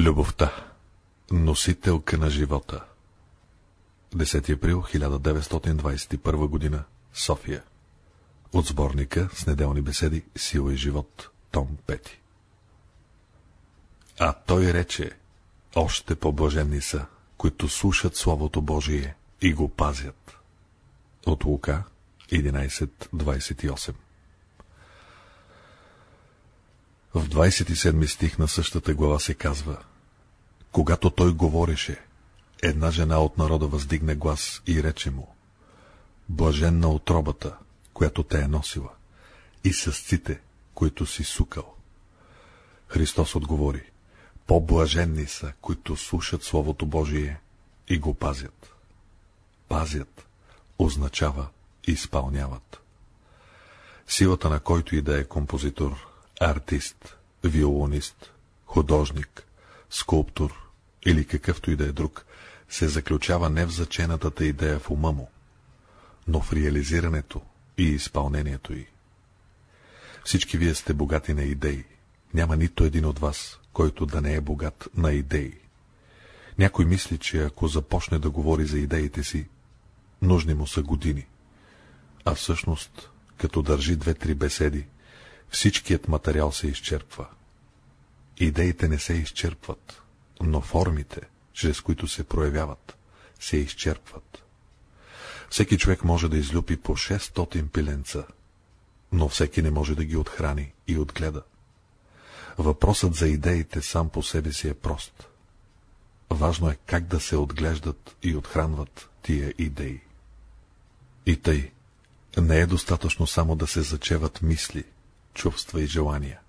Любовта. Носителка на живота. 10 април 1921 година. София. От сборника с неделни беседи Сила и живот. Том 5. А той рече, още по-блаженни са, които слушат Словото Божие и го пазят. От Лука 11.28 В 27 стих на същата глава се казва Когато той говореше, една жена от народа въздигне глас и рече му Блаженна отробата, която те е носила, и съсците, които си сукал. Христос отговори По-блаженни са, които слушат Словото Божие и го пазят. Пазят означава изпълняват. Силата на който и да е композитор, артист, виолонист, художник, скулптор или какъвто и да е друг, се заключава не в заченатата идея в ума му, но в реализирането и изпълнението й. Всички вие сте богати на идеи. Няма нито един от вас, който да не е богат на идеи. Някой мисли, че ако започне да говори за идеите си, нужни му са години. А всъщност, като държи две-три беседи, всичкият материал се изчерпва. Идеите не се изчерпват, но формите, чрез които се проявяват, се изчерпват. Всеки човек може да излюпи по 600 пиленца, но всеки не може да ги отхрани и отгледа. Въпросът за идеите сам по себе си е прост. Важно е как да се отглеждат и отхранват тия идеи. И тъй, не е достатъчно само да се зачеват мисли, чувства и желания.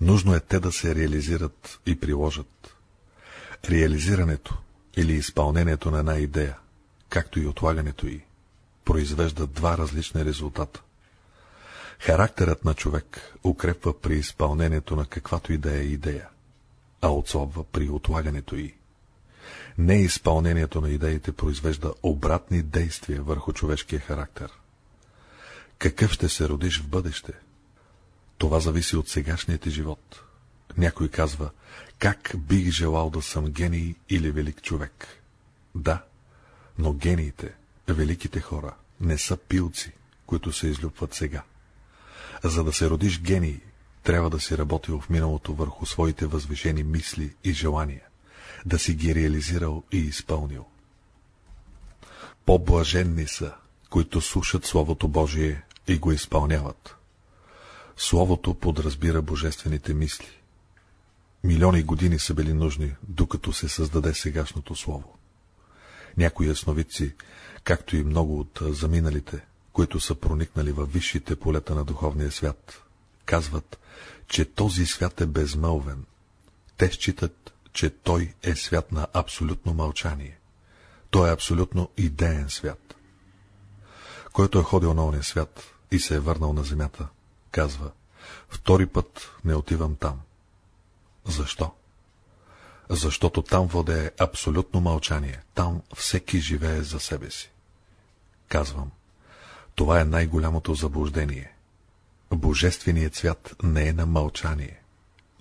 Нужно е те да се реализират и приложат. Реализирането или изпълнението на една идея, както и отлагането й, произвежда два различни резултата. Характерът на човек укрепва при изпълнението на каквато и да е идея, а отслабва при отлагането й. Неизпълнението на идеите произвежда обратни действия върху човешкия характер. Какъв ще се родиш в бъдеще? Това зависи от сегашният ти живот. Някой казва, как бих желал да съм гений или велик човек. Да, но гениите, великите хора, не са пилци, които се излюпват сега. За да се родиш гений, трябва да си работил в миналото върху своите възвишени мисли и желания, да си ги реализирал и изпълнил. По-блаженни са, които слушат Словото Божие и го изпълняват. Словото подразбира божествените мисли. Милиони години са били нужни, докато се създаде сегашното слово. Някои ясновидци, както и много от заминалите, които са проникнали във висшите полета на духовния свят, казват, че този свят е безмълвен. Те считат, че той е свят на абсолютно мълчание. Той е абсолютно идеен свят. Който е ходил на ония свят и се е върнал на земята, казва, втори път не отивам там. Защо? Защото там воде е абсолютно мълчание, там всеки живее за себе си. Казвам, това е най-голямото заблуждение. Божественият цвят не е на мълчание,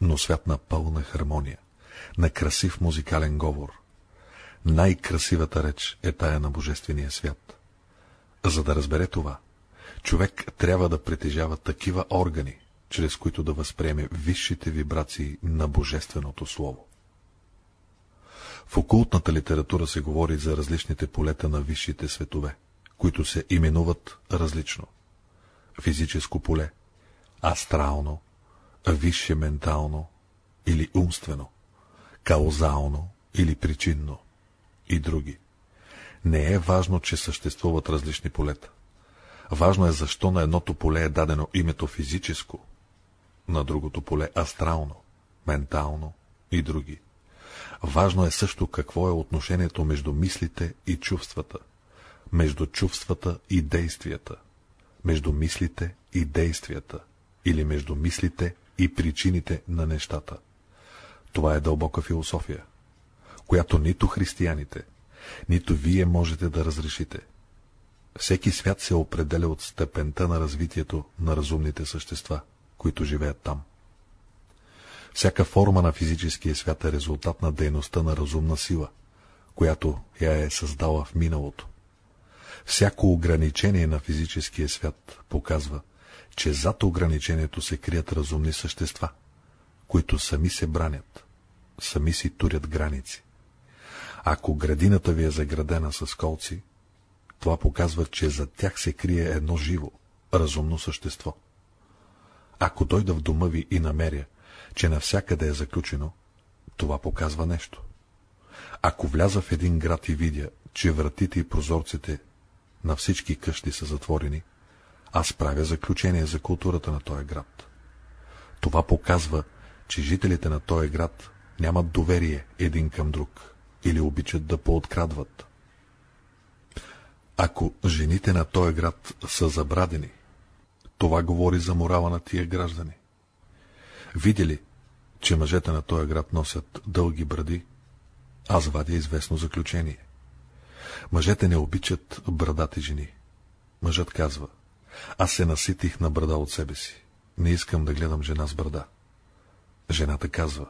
но свят на пълна хармония, на красив музикален говор. Най-красивата реч е тая на Божествения свят. За да разбере това, човек трябва да притежава такива органи, чрез които да възприеме висшите вибрации на Божественото Слово. В окултната литература се говори за различните полета на висшите светове, които се именуват различно. Физическо поле, астрално, висше ментално или умствено, каузално или причинно и други. Не е важно, че съществуват различни полета. Важно е защо на едното поле е дадено името физическо, на другото поле астрално, ментално и други. Важно е също какво е отношението между мислите и чувствата, между чувствата и действията, между мислите и действията, или между мислите и причините на нещата. Това е дълбока философия, която нито християните, нито вие можете да разрешите. Всеки свят се определя от степента на развитието на разумните същества, които живеят там. Всяка форма на физическия свят е резултат на дейността на разумна сила, която я е създала в миналото. Всяко ограничение на физическия свят показва, че зад ограничението се крият разумни същества, които сами се бранят, сами си турят граници. Ако градината ви е заградена с колци, това показва, че зад тях се крие едно живо, разумно същество. Ако дойда в дома ви и намеря, че навсякъде е заключено, това показва нещо. Ако вляза в един град и видя, че вратите и прозорците на всички къщи са затворени, аз правя заключение за културата на този град. Това показва, че жителите на този град нямат доверие един към друг или обичат да пооткрадват. Ако жените на този град са забрадени, това говори за морала на тия граждани. Видели, че мъжете на този град носят дълги бради, аз вадя известно заключение. Мъжете не обичат брадати жени. Мъжът казва, аз се наситих на брада от себе си. Не искам да гледам жена с брада. Жената казва,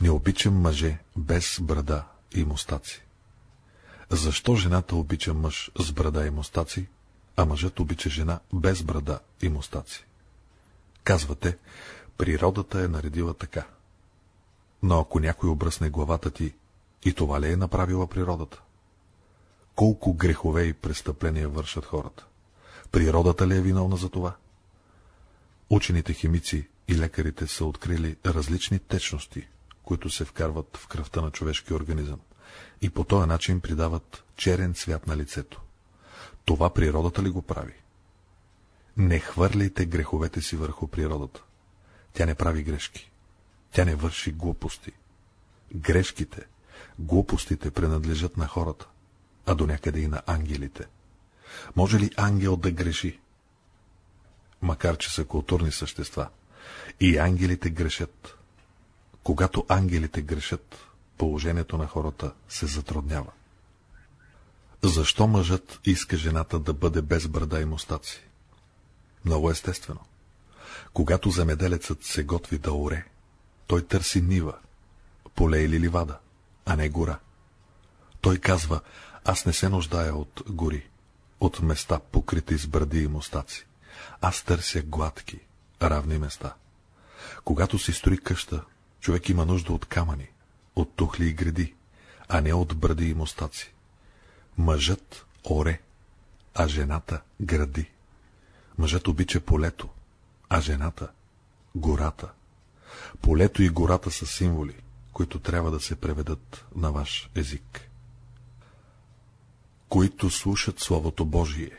не обичам мъже без брада и мустаци. Защо жената обича мъж с брада и мустаци, а мъжът обича жена без брада и мустаци? Казвате, природата е наредила така. Но ако някой обръсне главата ти, и това ли е направила природата? Колко грехове и престъпления вършат хората? Природата ли е виновна за това? Учените химици и лекарите са открили различни течности, които се вкарват в кръвта на човешкия организъм и по този начин придават черен цвят на лицето. Това природата ли го прави? Не хвърляйте греховете си върху природата. Тя не прави грешки. Тя не върши глупости. Грешките, глупостите принадлежат на хората, а до някъде и на ангелите. Може ли ангел да греши? Макар, че са културни същества. И ангелите грешат. Когато ангелите грешат, положението на хората се затруднява. Защо мъжът иска жената да бъде без брада и мустаци? Много естествено. Когато замеделецът се готви да оре, той търси нива, поле или ливада, а не гора. Той казва, аз не се нуждая от гори, от места покрити с бради и мустаци. Аз търся гладки, равни места. Когато си строи къща, човек има нужда от камъни, от тухли и гради, а не от бради и мустаци. Мъжът оре, а жената гради. Мъжът обича полето, а жената — гората. Полето и гората са символи, които трябва да се преведат на ваш език. Които слушат Словото Божие.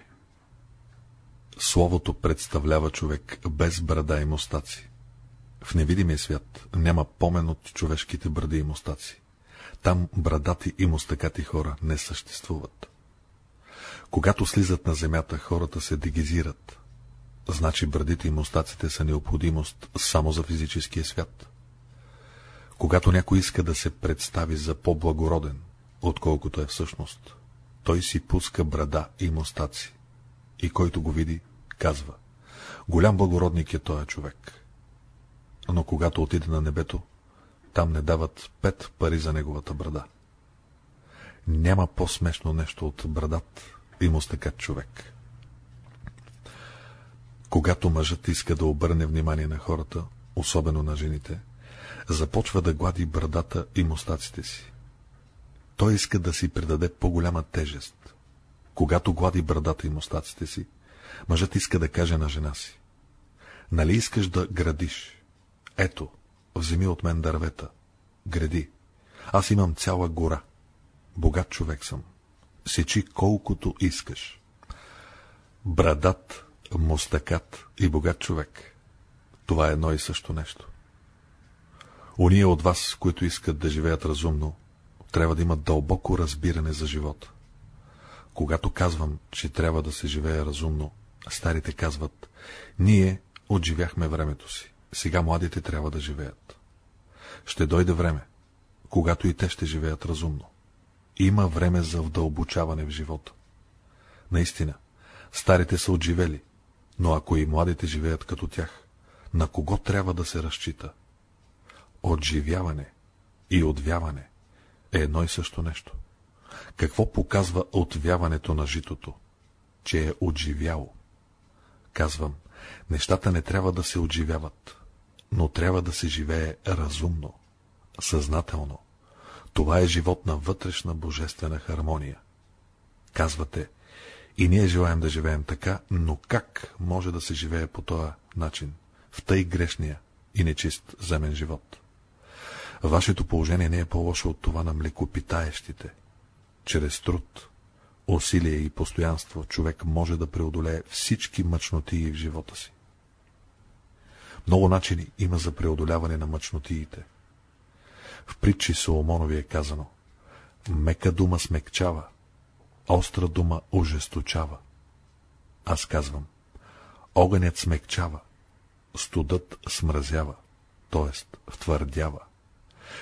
Словото представлява човек без брада и мустаци. В невидимия свят няма помен от човешките бради и мустаци. Там брадати и мустакати хора не съществуват. Когато слизат на земята, хората се дегизират. Значи брадите и мустаците са необходимост само за физическия свят. Когато някой иска да се представи за по-благороден, отколкото е всъщност, той си пуска брада и мустаци. И който го види, казва, голям благородник е този човек но когато отиде на небето, там не дават пет пари за неговата брада. Няма по-смешно нещо от брадат и мустакат човек. Когато мъжът иска да обърне внимание на хората, особено на жените, започва да глади брадата и мустаците си. Той иска да си придаде по-голяма тежест. Когато глади брадата и мустаците си, мъжът иска да каже на жена си. Нали искаш да градиш? Ето, вземи от мен дървета. Гради. Аз имам цяла гора. Богат човек съм. Сечи колкото искаш. Брадат, мустакат и богат човек. Това е едно и също нещо. Уния от вас, които искат да живеят разумно, трябва да имат дълбоко разбиране за живота. Когато казвам, че трябва да се живее разумно, старите казват, ние отживяхме времето си. Сега младите трябва да живеят. Ще дойде време, когато и те ще живеят разумно. Има време за вдълбочаване в живота. Наистина, старите са отживели, но ако и младите живеят като тях, на кого трябва да се разчита? отживяване и отвяване е едно и също нещо. Какво показва отвяването на житото? Че е отживяло. Казвам, нещата не трябва да се отживяват, но трябва да се живее разумно, съзнателно. Това е живот на вътрешна божествена хармония. Казвате, и ние желаем да живеем така, но как може да се живее по този начин, в тъй грешния и нечист земен живот? Вашето положение не е по-лошо от това на млекопитаещите. Чрез труд, усилие и постоянство човек може да преодолее всички мъчнотии в живота си. Много начини има за преодоляване на мъчнотиите. В притчи Соломонови е казано Мека дума смекчава, остра дума ожесточава. Аз казвам Огънят смекчава, студът смразява, т.е. втвърдява.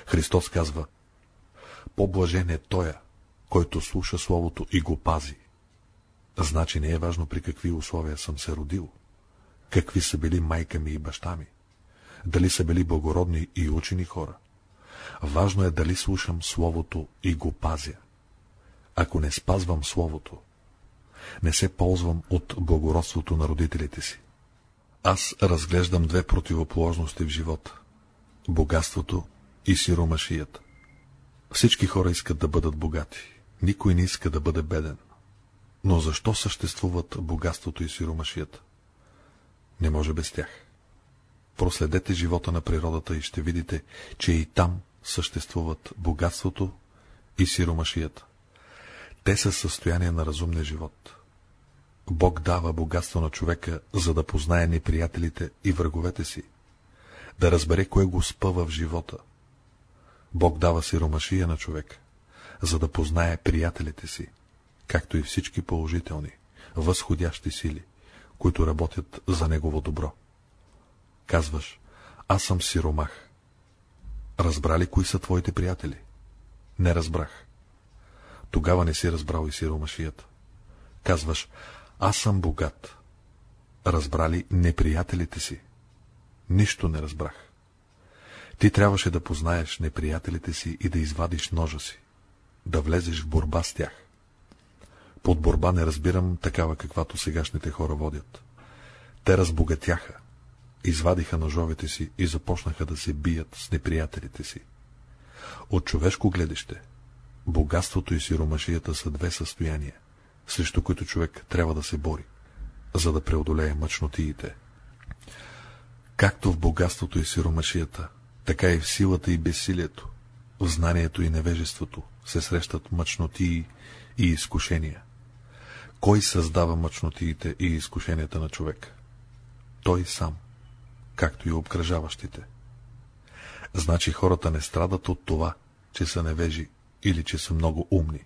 Христос казва По-блажен е тоя, който слуша Словото и го пази. Значи не е важно при какви условия съм се родил, какви са били майка ми и баща ми, дали са били благородни и учени хора. Важно е дали слушам Словото и го пазя. Ако не спазвам Словото, не се ползвам от благородството на родителите си. Аз разглеждам две противоположности в живота – богатството и сиромашията. Всички хора искат да бъдат богати, никой не иска да бъде беден. Но защо съществуват богатството и сиромашията? Не може без тях. Проследете живота на природата и ще видите, че и там съществуват богатството и сиромашията. Те са състояние на разумния живот. Бог дава богатство на човека, за да познае неприятелите и враговете си, да разбере кое го спъва в живота. Бог дава сиромашия на човека, за да познае приятелите си, както и всички положителни, възходящи сили, които работят за негово добро. Казваш, аз съм сиромах. Разбрали кои са твоите приятели? Не разбрах. Тогава не си разбрал и сиромашията. Казваш, аз съм богат. Разбрали неприятелите си? Нищо не разбрах. Ти трябваше да познаеш неприятелите си и да извадиш ножа си, да влезеш в борба с тях. Под борба не разбирам такава, каквато сегашните хора водят. Те разбогатяха, извадиха ножовете си и започнаха да се бият с неприятелите си. От човешко гледаще, богатството и сиромашията са две състояния, срещу които човек трябва да се бори, за да преодолее мъчнотиите. Както в богатството и сиромашията, така и в силата и безсилието, в знанието и невежеството се срещат мъчнотии и изкушения. Кой създава мъчнотиите и изкушенията на човека? Той сам, както и обкръжаващите. Значи хората не страдат от това, че са невежи или че са много умни.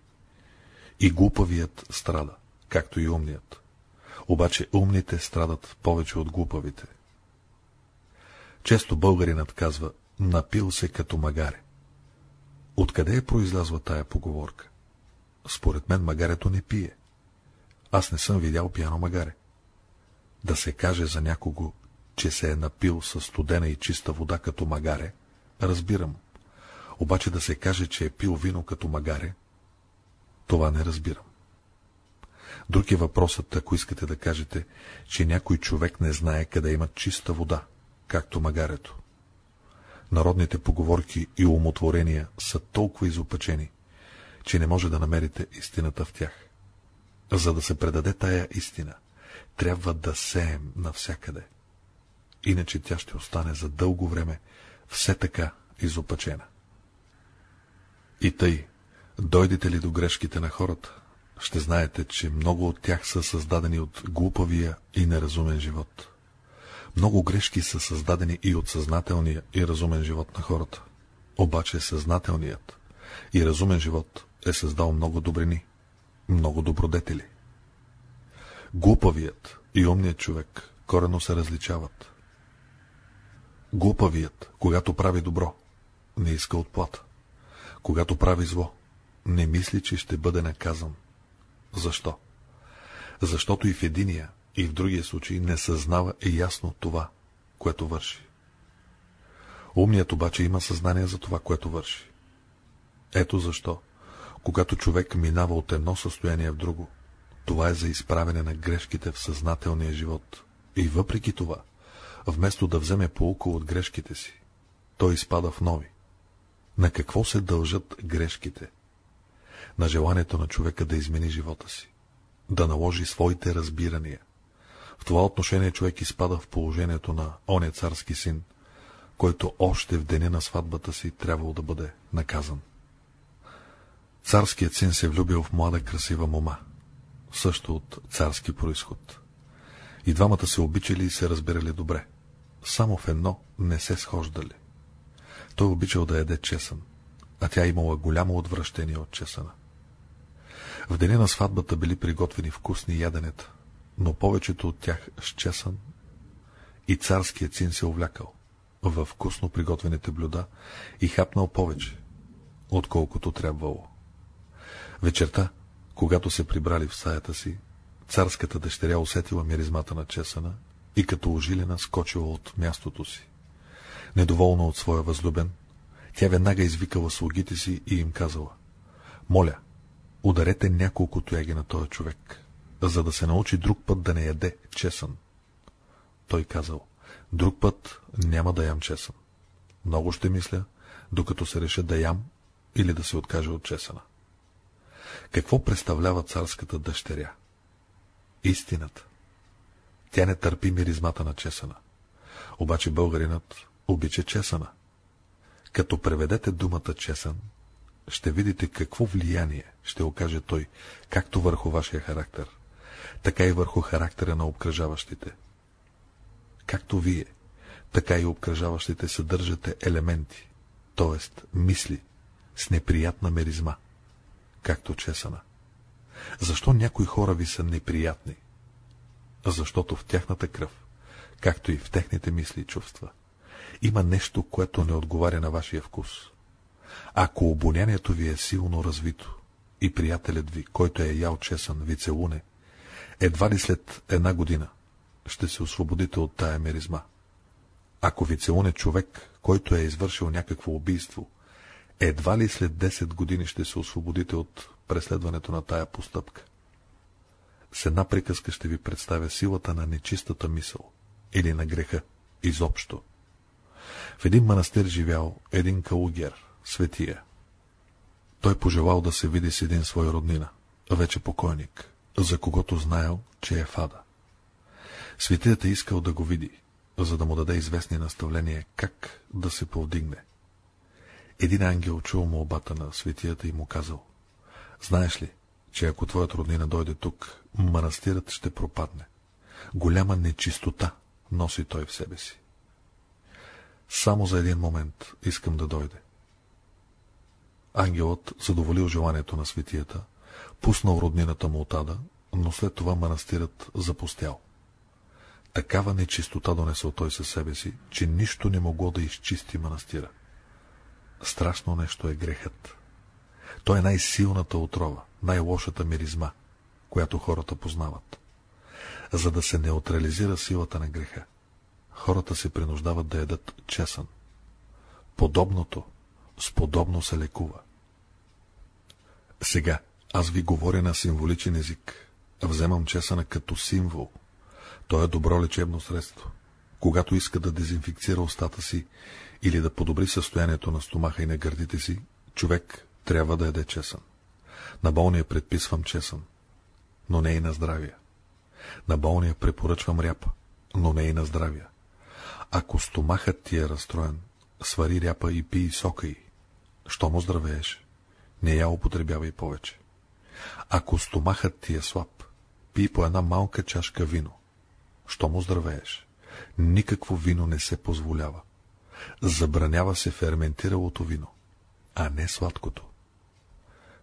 И глупавият страда, както и умният. Обаче умните страдат повече от глупавите. Често българинът казва, напил се като магаре. Откъде е произлязла тая поговорка? Според мен магарето не пие. Аз не съм видял пияно магаре. Да се каже за някого, че се е напил с студена и чиста вода като магаре, разбирам. Обаче да се каже, че е пил вино като магаре, това не разбирам. Друг е въпросът, ако искате да кажете, че някой човек не знае къде има чиста вода, както магарето. Народните поговорки и умотворения са толкова изопачени, че не може да намерите истината в тях. За да се предаде тая истина, трябва да сеем навсякъде. Иначе тя ще остане за дълго време все така изопачена. И тъй, дойдете ли до грешките на хората, ще знаете, че много от тях са създадени от глупавия и неразумен живот. Много грешки са създадени и от съзнателния и разумен живот на хората. Обаче съзнателният и разумен живот е създал много добрини, много добродетели. Глупавият и умният човек корено се различават. Глупавият, когато прави добро, не иска отплата. Когато прави зло, не мисли, че ще бъде наказан. Защо? Защото и в единия, и в другия случай не съзнава и ясно това, което върши. Умният обаче има съзнание за това, което върши. Ето защо, когато човек минава от едно състояние в друго, това е за изправене на грешките в съзнателния живот. И въпреки това, вместо да вземе полука от грешките си, той изпада в нови. На какво се дължат грешките? На желанието на човека да измени живота си, да наложи своите разбирания. В това отношение човек изпада в положението на оня царски син, който още в деня на сватбата си трябвало да бъде наказан. Царският син се влюбил в млада красива мома, също от царски происход. И двамата се обичали и се разбирали добре. Само в едно не се схождали. Той обичал да яде чесън, а тя имала голямо отвращение от чесъна. В деня на сватбата били приготвени вкусни яденета, но повечето от тях с чесън и царският син се увлякал във вкусно приготвените блюда и хапнал повече, отколкото трябвало. Вечерта, когато се прибрали в стаята си, царската дъщеря усетила миризмата на чесъна и като ожилена скочила от мястото си. Недоволна от своя възлюбен, тя веднага извикала слугите си и им казала — Моля, ударете няколко тояги на този човек, за да се научи друг път да не яде чесън. Той казал — Друг път няма да ям чесън. Много ще мисля, докато се реша да ям или да се откаже от чесъна. Какво представлява царската дъщеря? Истината. Тя не търпи миризмата на чесана. Обаче българинът обича чесана. Като преведете думата чесън, ще видите какво влияние ще окаже той, както върху вашия характер, така и върху характера на обкръжаващите. Както вие, така и обкръжаващите съдържате елементи, т.е. мисли, с неприятна меризма както чесана. Защо някои хора ви са неприятни? Защото в тяхната кръв, както и в техните мисли и чувства, има нещо, което не отговаря на вашия вкус. Ако обонянието ви е силно развито и приятелят ви, който е ял чесан, ви целуне, едва ли след една година ще се освободите от тая меризма. Ако ви целуне човек, който е извършил някакво убийство, едва ли след 10 години ще се освободите от преследването на тая постъпка. С една приказка ще ви представя силата на нечистата мисъл или на греха изобщо. В един манастир живял един калугер, светия. Той пожелал да се види с един свой роднина, вече покойник, за когото знаел, че е фада. Светият е искал да го види, за да му даде известни наставления как да се повдигне. Един ангел чул молбата на светията и му казал, знаеш ли, че ако твоят роднина дойде тук, манастирът ще пропадне. Голяма нечистота носи той в себе си. Само за един момент искам да дойде. Ангелът задоволил желанието на светията, пуснал роднината му от ада, но след това манастирът запустял. Такава нечистота донесъл той със себе си, че нищо не могло да изчисти манастира. Страшно нещо е грехът. Той е най-силната отрова, най-лошата миризма, която хората познават. За да се неутрализира силата на греха, хората се принуждават да ядат чесън. Подобното с подобно се лекува. Сега аз ви говоря на символичен език. Вземам чесъна като символ. Той е добро лечебно средство. Когато иска да дезинфекцира устата си или да подобри състоянието на стомаха и на гърдите си, човек трябва да яде чесън. На болния предписвам чесън, но не и на здравия. На болния препоръчвам ряпа, но не и на здравия. Ако стомахът ти е разстроен, свари ряпа и пий сока й. Що му здравееш? Не я употребявай повече. Ако стомахът ти е слаб, пий по една малка чашка вино. Що му здравееш? Никакво вино не се позволява. Забранява се ферментиралото вино, а не сладкото.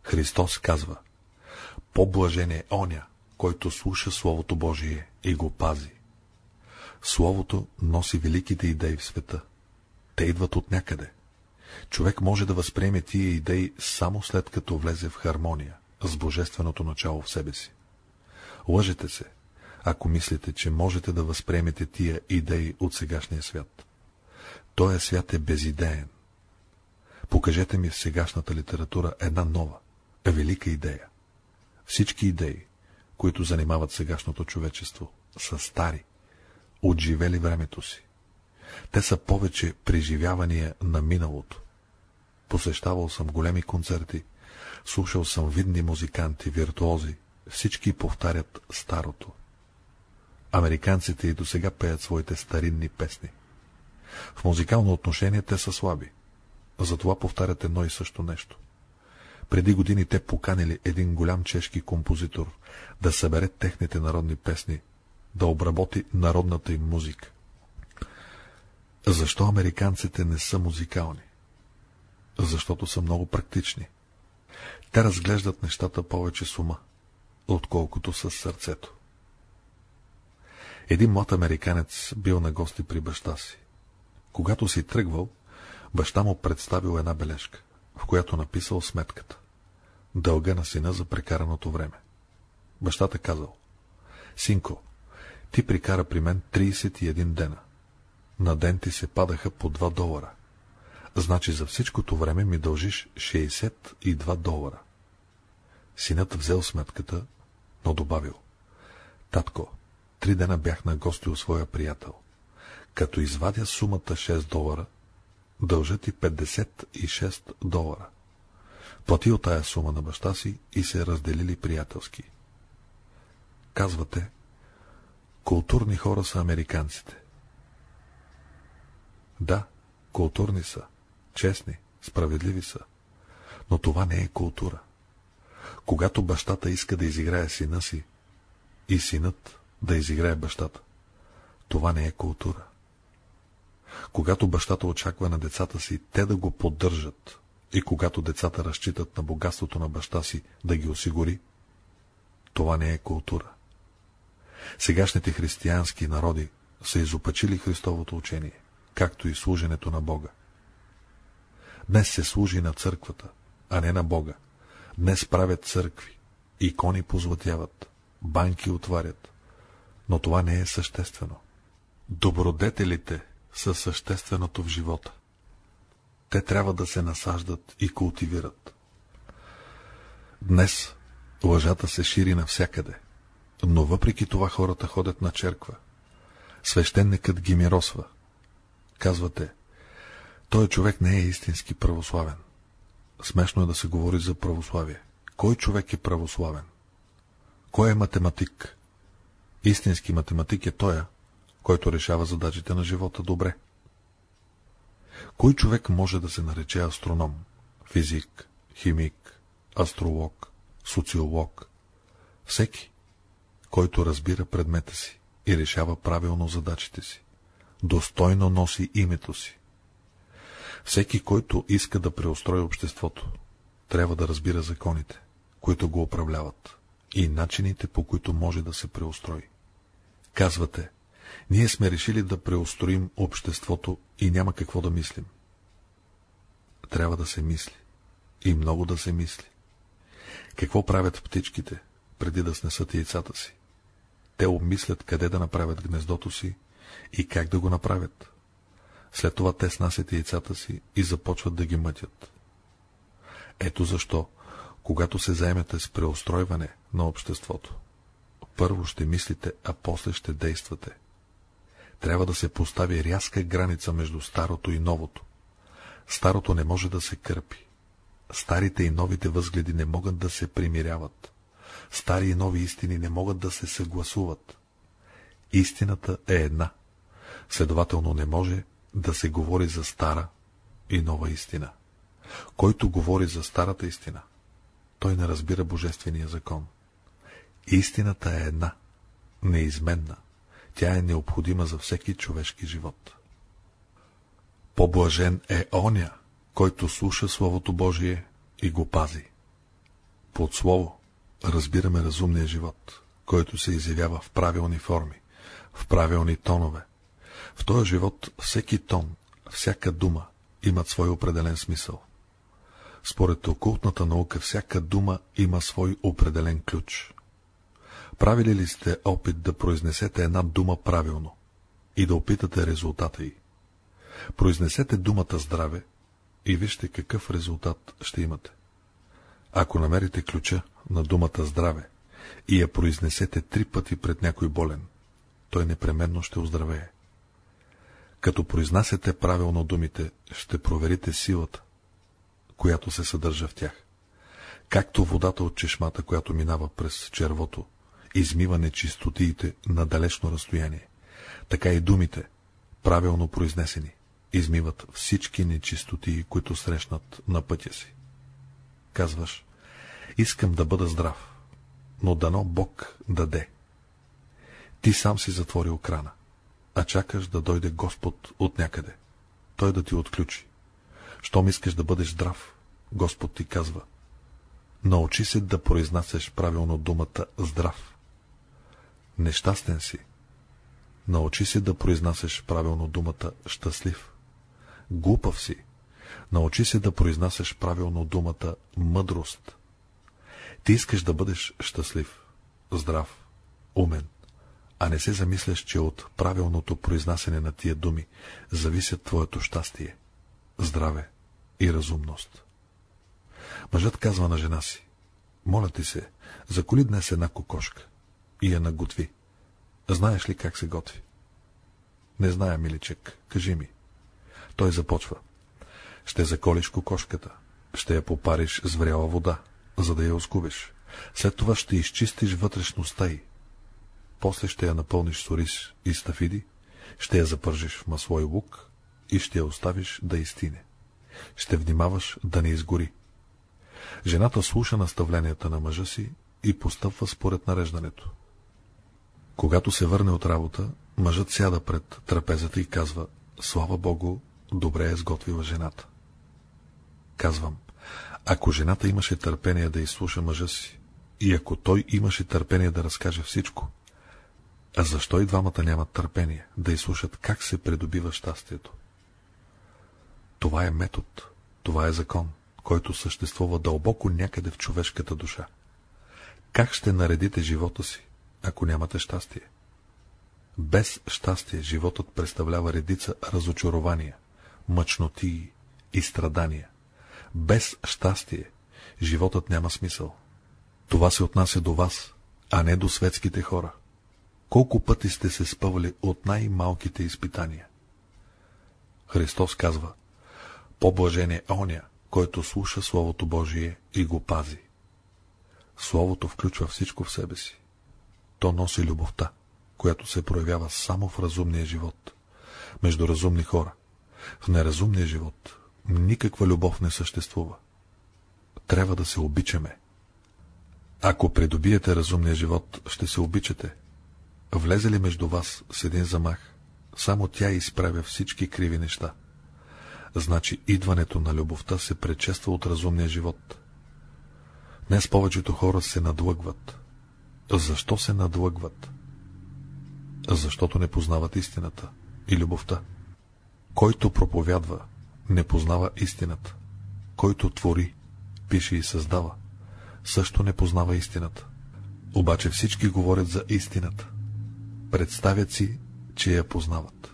Христос казва, по-блажен е оня, който слуша Словото Божие и го пази. Словото носи великите идеи в света. Те идват от някъде. Човек може да възприеме тия идеи само след като влезе в хармония с божественото начало в себе си. Лъжете се, ако мислите, че можете да възприемете тия идеи от сегашния свят. Той свят е безидеен. Покажете ми в сегашната литература една нова, велика идея. Всички идеи, които занимават сегашното човечество, са стари, отживели времето си. Те са повече преживявания на миналото. Посещавал съм големи концерти, слушал съм видни музиканти, виртуози, всички повтарят старото. Американците и до сега пеят своите старинни песни. В музикално отношение те са слаби. Затова повтарят едно и също нещо. Преди години те поканили един голям чешки композитор да събере техните народни песни, да обработи народната им музика. Защо американците не са музикални? Защото са много практични. Те разглеждат нещата повече с ума, отколкото с сърцето. Един млад американец бил на гости при баща си. Когато си тръгвал, баща му представил една бележка, в която написал сметката. Дълга на сина за прекараното време. Бащата казал, Синко, ти прикара при мен 31 дена. На ден ти се падаха по 2 долара. Значи за всичкото време ми дължиш 62 долара. Синът взел сметката, но добавил. Татко, три дена бях на гости у своя приятел. Като извадя сумата 6 долара, дължа ти 56 долара. Платил тая сума на баща си и се разделили приятелски. Казвате, културни хора са американците. Да, културни са, честни, справедливи са, но това не е култура. Когато бащата иска да изиграе сина си и синът да изиграе бащата, това не е култура. Когато бащата очаква на децата си те да го поддържат и когато децата разчитат на богатството на баща си да ги осигури, това не е култура. Сегашните християнски народи са изопачили Христовото учение, както и служенето на Бога. Днес се служи на църквата, а не на Бога. Днес правят църкви, икони позлатяват, банки отварят, но това не е съществено. Добродетелите са същественото в живота. Те трябва да се насаждат и култивират. Днес лъжата се шири навсякъде, но въпреки това хората ходят на черква. Свещеникът ги миросва. Казвате, той човек не е истински православен. Смешно е да се говори за православие. Кой човек е православен? Кой е математик? Истински математик е той, който решава задачите на живота добре. Кой човек може да се нарече астроном, физик, химик, астролог, социолог? Всеки, който разбира предмета си и решава правилно задачите си, достойно носи името си. Всеки, който иска да преустрои обществото, трябва да разбира законите, които го управляват и начините, по които може да се преустрои. Казвате, ние сме решили да преустроим обществото и няма какво да мислим. Трябва да се мисли. И много да се мисли. Какво правят птичките, преди да снесат яйцата си? Те обмислят къде да направят гнездото си и как да го направят. След това те снасят яйцата си и започват да ги мътят. Ето защо, когато се заемете с преустройване на обществото, първо ще мислите, а после ще действате. Трябва да се постави рязка граница между старото и новото. Старото не може да се кърпи. Старите и новите възгледи не могат да се примиряват. Стари и нови истини не могат да се съгласуват. Истината е една. Следователно не може да се говори за стара и нова истина. Който говори за старата истина, той не разбира божествения закон. Истината е една, неизменна. Тя е необходима за всеки човешки живот. По-блажен е оня, който слуша Словото Божие и го пази. Под Слово разбираме разумния живот, който се изявява в правилни форми, в правилни тонове. В този живот всеки тон, всяка дума имат свой определен смисъл. Според окултната наука всяка дума има свой определен ключ. Правили ли сте опит да произнесете една дума правилно и да опитате резултата й? Произнесете думата здраве и вижте какъв резултат ще имате. Ако намерите ключа на думата здраве и я произнесете три пъти пред някой болен, той непременно ще оздравее. Като произнасяте правилно думите, ще проверите силата, която се съдържа в тях. Както водата от чешмата, която минава през червото, измива нечистотиите на далечно разстояние, така и думите, правилно произнесени, измиват всички нечистотии, които срещнат на пътя си. Казваш, искам да бъда здрав, но дано Бог даде. Ти сам си затворил крана, а чакаш да дойде Господ от някъде. Той да ти отключи. Щом искаш да бъдеш здрав, Господ ти казва. Научи се да произнасяш правилно думата здрав. Нещастен си. Научи се да произнасяш правилно думата щастлив. Глупав си. Научи се да произнасяш правилно думата мъдрост. Ти искаш да бъдеш щастлив, здрав, умен, а не се замисляш, че от правилното произнасяне на тия думи зависят твоето щастие, здраве и разумност. Мъжът казва на жена си, моля ти се, заколи днес една кокошка и я наготви. Знаеш ли как се готви? Не зная, миличек, кажи ми. Той започва. Ще заколиш кокошката, ще я попариш с вряла вода, за да я оскубиш. След това ще изчистиш вътрешността й. После ще я напълниш с ориз и стафиди, ще я запържиш в масло и лук и ще я оставиш да изтине. Ще внимаваш да не изгори. Жената слуша наставленията на мъжа си и постъпва според нареждането. Когато се върне от работа, мъжът сяда пред трапезата и казва, слава Богу, добре е сготвила жената. Казвам, ако жената имаше търпение да изслуша мъжа си, и ако той имаше търпение да разкаже всичко, а защо и двамата нямат търпение да изслушат как се придобива щастието? Това е метод, това е закон, който съществува дълбоко някъде в човешката душа. Как ще наредите живота си, ако нямате щастие? Без щастие животът представлява редица разочарования, мъчноти и страдания. Без щастие животът няма смисъл. Това се отнася до вас, а не до светските хора. Колко пъти сте се спъвали от най-малките изпитания? Христос казва, по-блажен е оня, който слуша Словото Божие и го пази. Словото включва всичко в себе си. То носи любовта, която се проявява само в разумния живот, между разумни хора. В неразумния живот никаква любов не съществува. Трябва да се обичаме. Ако придобиете разумния живот, ще се обичате. Влезе ли между вас с един замах, само тя изправя всички криви неща. Значи идването на любовта се предшества от разумния живот. Днес повечето хора се надлъгват. Защо се надлъгват? Защото не познават истината и любовта. Който проповядва, не познава истината. Който твори, пише и създава, също не познава истината. Обаче всички говорят за истината. Представят си, че я познават.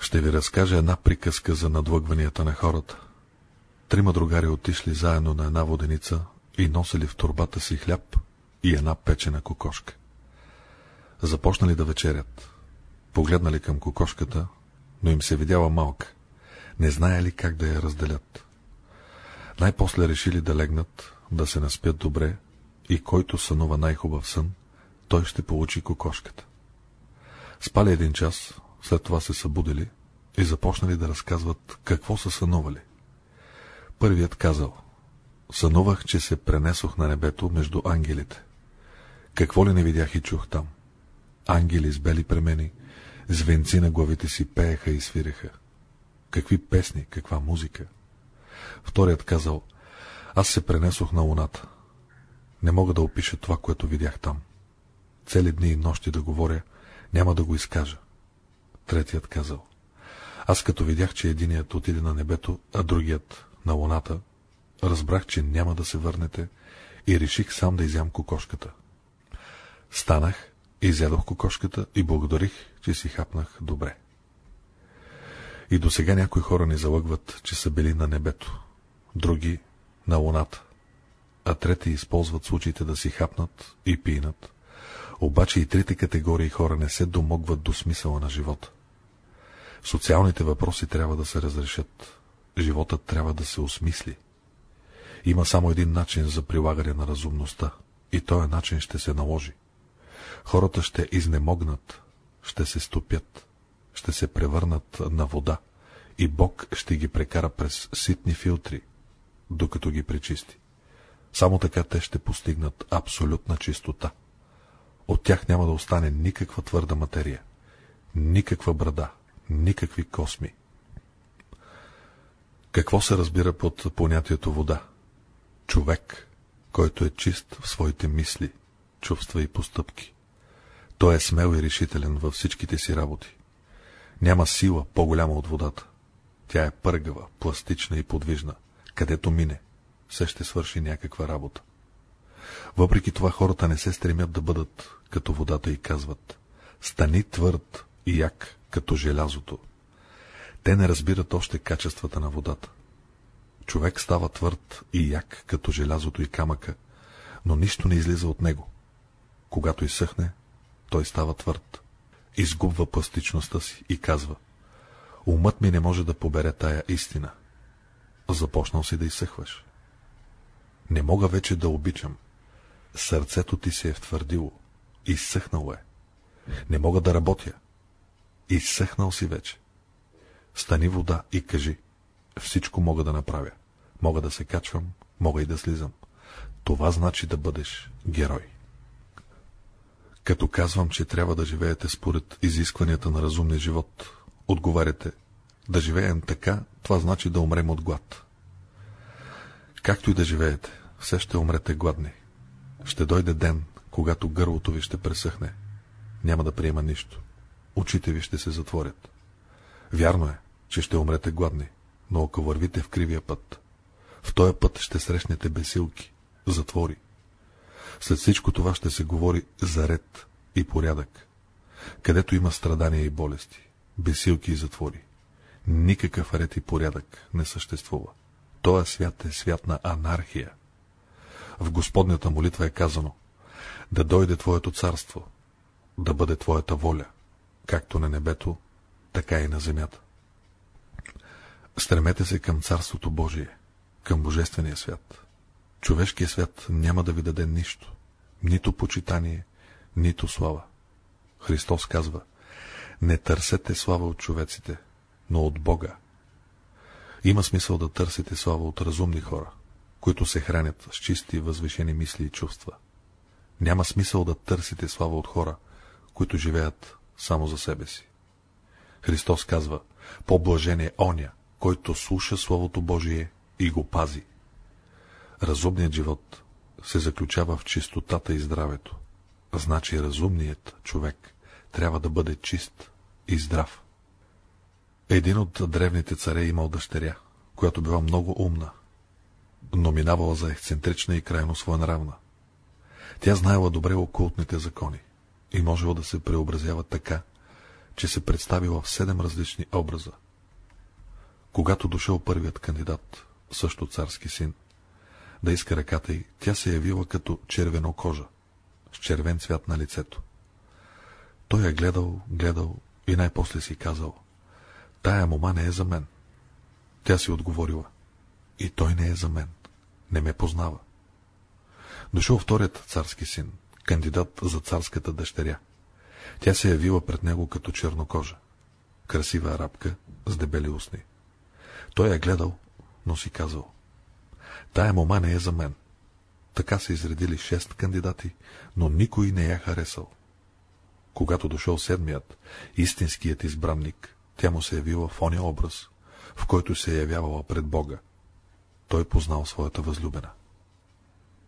Ще ви разкажа една приказка за надлъгванията на хората. Трима другари отишли заедно на една воденица и носили в турбата си хляб и една печена кокошка. Започнали да вечерят. Погледнали към кокошката, но им се видяла малка. Не знаели как да я разделят. Най-после решили да легнат, да се наспят добре и който сънува най-хубав сън, той ще получи кокошката. Спали един час, след това се събудили и започнали да разказват какво са сънували. Първият казал, сънувах, че се пренесох на небето между ангелите. Какво ли не видях и чух там? Ангели с бели премени, звенци на главите си пееха и свиреха. Какви песни, каква музика! Вторият казал, аз се пренесох на луната. Не мога да опиша това, което видях там. Цели дни и нощи да говоря, няма да го изкажа. Третият казал, аз като видях, че единият отиде на небето, а другият на луната, разбрах, че няма да се върнете и реших сам да изям кокошката. Станах, изядох кокошката и благодарих, че си хапнах добре. И до сега някои хора ни залъгват, че са били на небето, други — на луната, а трети използват случаите да си хапнат и пинат. Обаче и трите категории хора не се домогват до смисъла на живота. Социалните въпроси трябва да се разрешат. Животът трябва да се осмисли. Има само един начин за прилагане на разумността и този начин ще се наложи. Хората ще изнемогнат, ще се стопят, ще се превърнат на вода и Бог ще ги прекара през ситни филтри, докато ги пречисти. Само така те ще постигнат абсолютна чистота. От тях няма да остане никаква твърда материя, никаква брада, никакви косми. Какво се разбира под понятието вода? Човек, който е чист в своите мисли, чувства и постъпки. Той е смел и решителен във всичките си работи. Няма сила по-голяма от водата. Тя е пъргава, пластична и подвижна. Където мине, все ще свърши някаква работа. Въпреки това хората не се стремят да бъдат като водата и казват «Стани твърд и як, като желязото». Те не разбират още качествата на водата. Човек става твърд и як, като желязото и камъка, но нищо не излиза от него. Когато изсъхне, той става твърд, изгубва пластичността си и казва Умът ми не може да побере тая истина. Започнал си да изсъхваш. Не мога вече да обичам. Сърцето ти се е втвърдило. Изсъхнало е. Не мога да работя. Изсъхнал си вече. Стани вода и кажи. Всичко мога да направя. Мога да се качвам, мога и да слизам. Това значи да бъдеш герой. Като казвам, че трябва да живеете според изискванията на разумния живот, отговаряте, да живеем така, това значи да умрем от глад. Както и да живеете, все ще умрете гладни. Ще дойде ден, когато гърлото ви ще пресъхне. Няма да приема нищо. Очите ви ще се затворят. Вярно е, че ще умрете гладни, но ако вървите в кривия път, в този път ще срещнете бесилки, затвори. След всичко това ще се говори за ред и порядък, където има страдания и болести, бесилки и затвори. Никакъв ред и порядък не съществува. Тоя свят е свят на анархия. В Господнята молитва е казано да дойде Твоето царство, да бъде Твоята воля, както на небето, така и на земята. Стремете се към Царството Божие, към Божествения свят. Човешкият свят няма да ви даде нищо, нито почитание, нито слава. Христос казва, не търсете слава от човеците, но от Бога. Има смисъл да търсите слава от разумни хора, които се хранят с чисти възвишени мисли и чувства. Няма смисъл да търсите слава от хора, които живеят само за себе си. Христос казва, по-блажен е оня, който слуша Словото Божие и го пази. Разумният живот се заключава в чистотата и здравето. Значи разумният човек трябва да бъде чист и здрав. Един от древните царе имал дъщеря, която била много умна, но минавала за ексцентрична и крайно своенравна. Тя знаела добре окултните закони и можела да се преобразява така, че се представила в седем различни образа. Когато дошъл първият кандидат, също царски син, да иска ръката й, тя се явила като червено кожа, с червен цвят на лицето. Той е гледал, гледал и най-после си казал, тая мома не е за мен. Тя си отговорила, и той не е за мен, не ме познава. Дошъл вторият царски син, кандидат за царската дъщеря. Тя се явила пред него като чернокожа, красива арабка с дебели устни. Той я гледал, но си казал. Тая мома не е за мен. Така са изредили шест кандидати, но никой не я харесал. Когато дошъл седмият, истинският избранник, тя му се явила в оня образ, в който се е явявала пред Бога. Той познал своята възлюбена.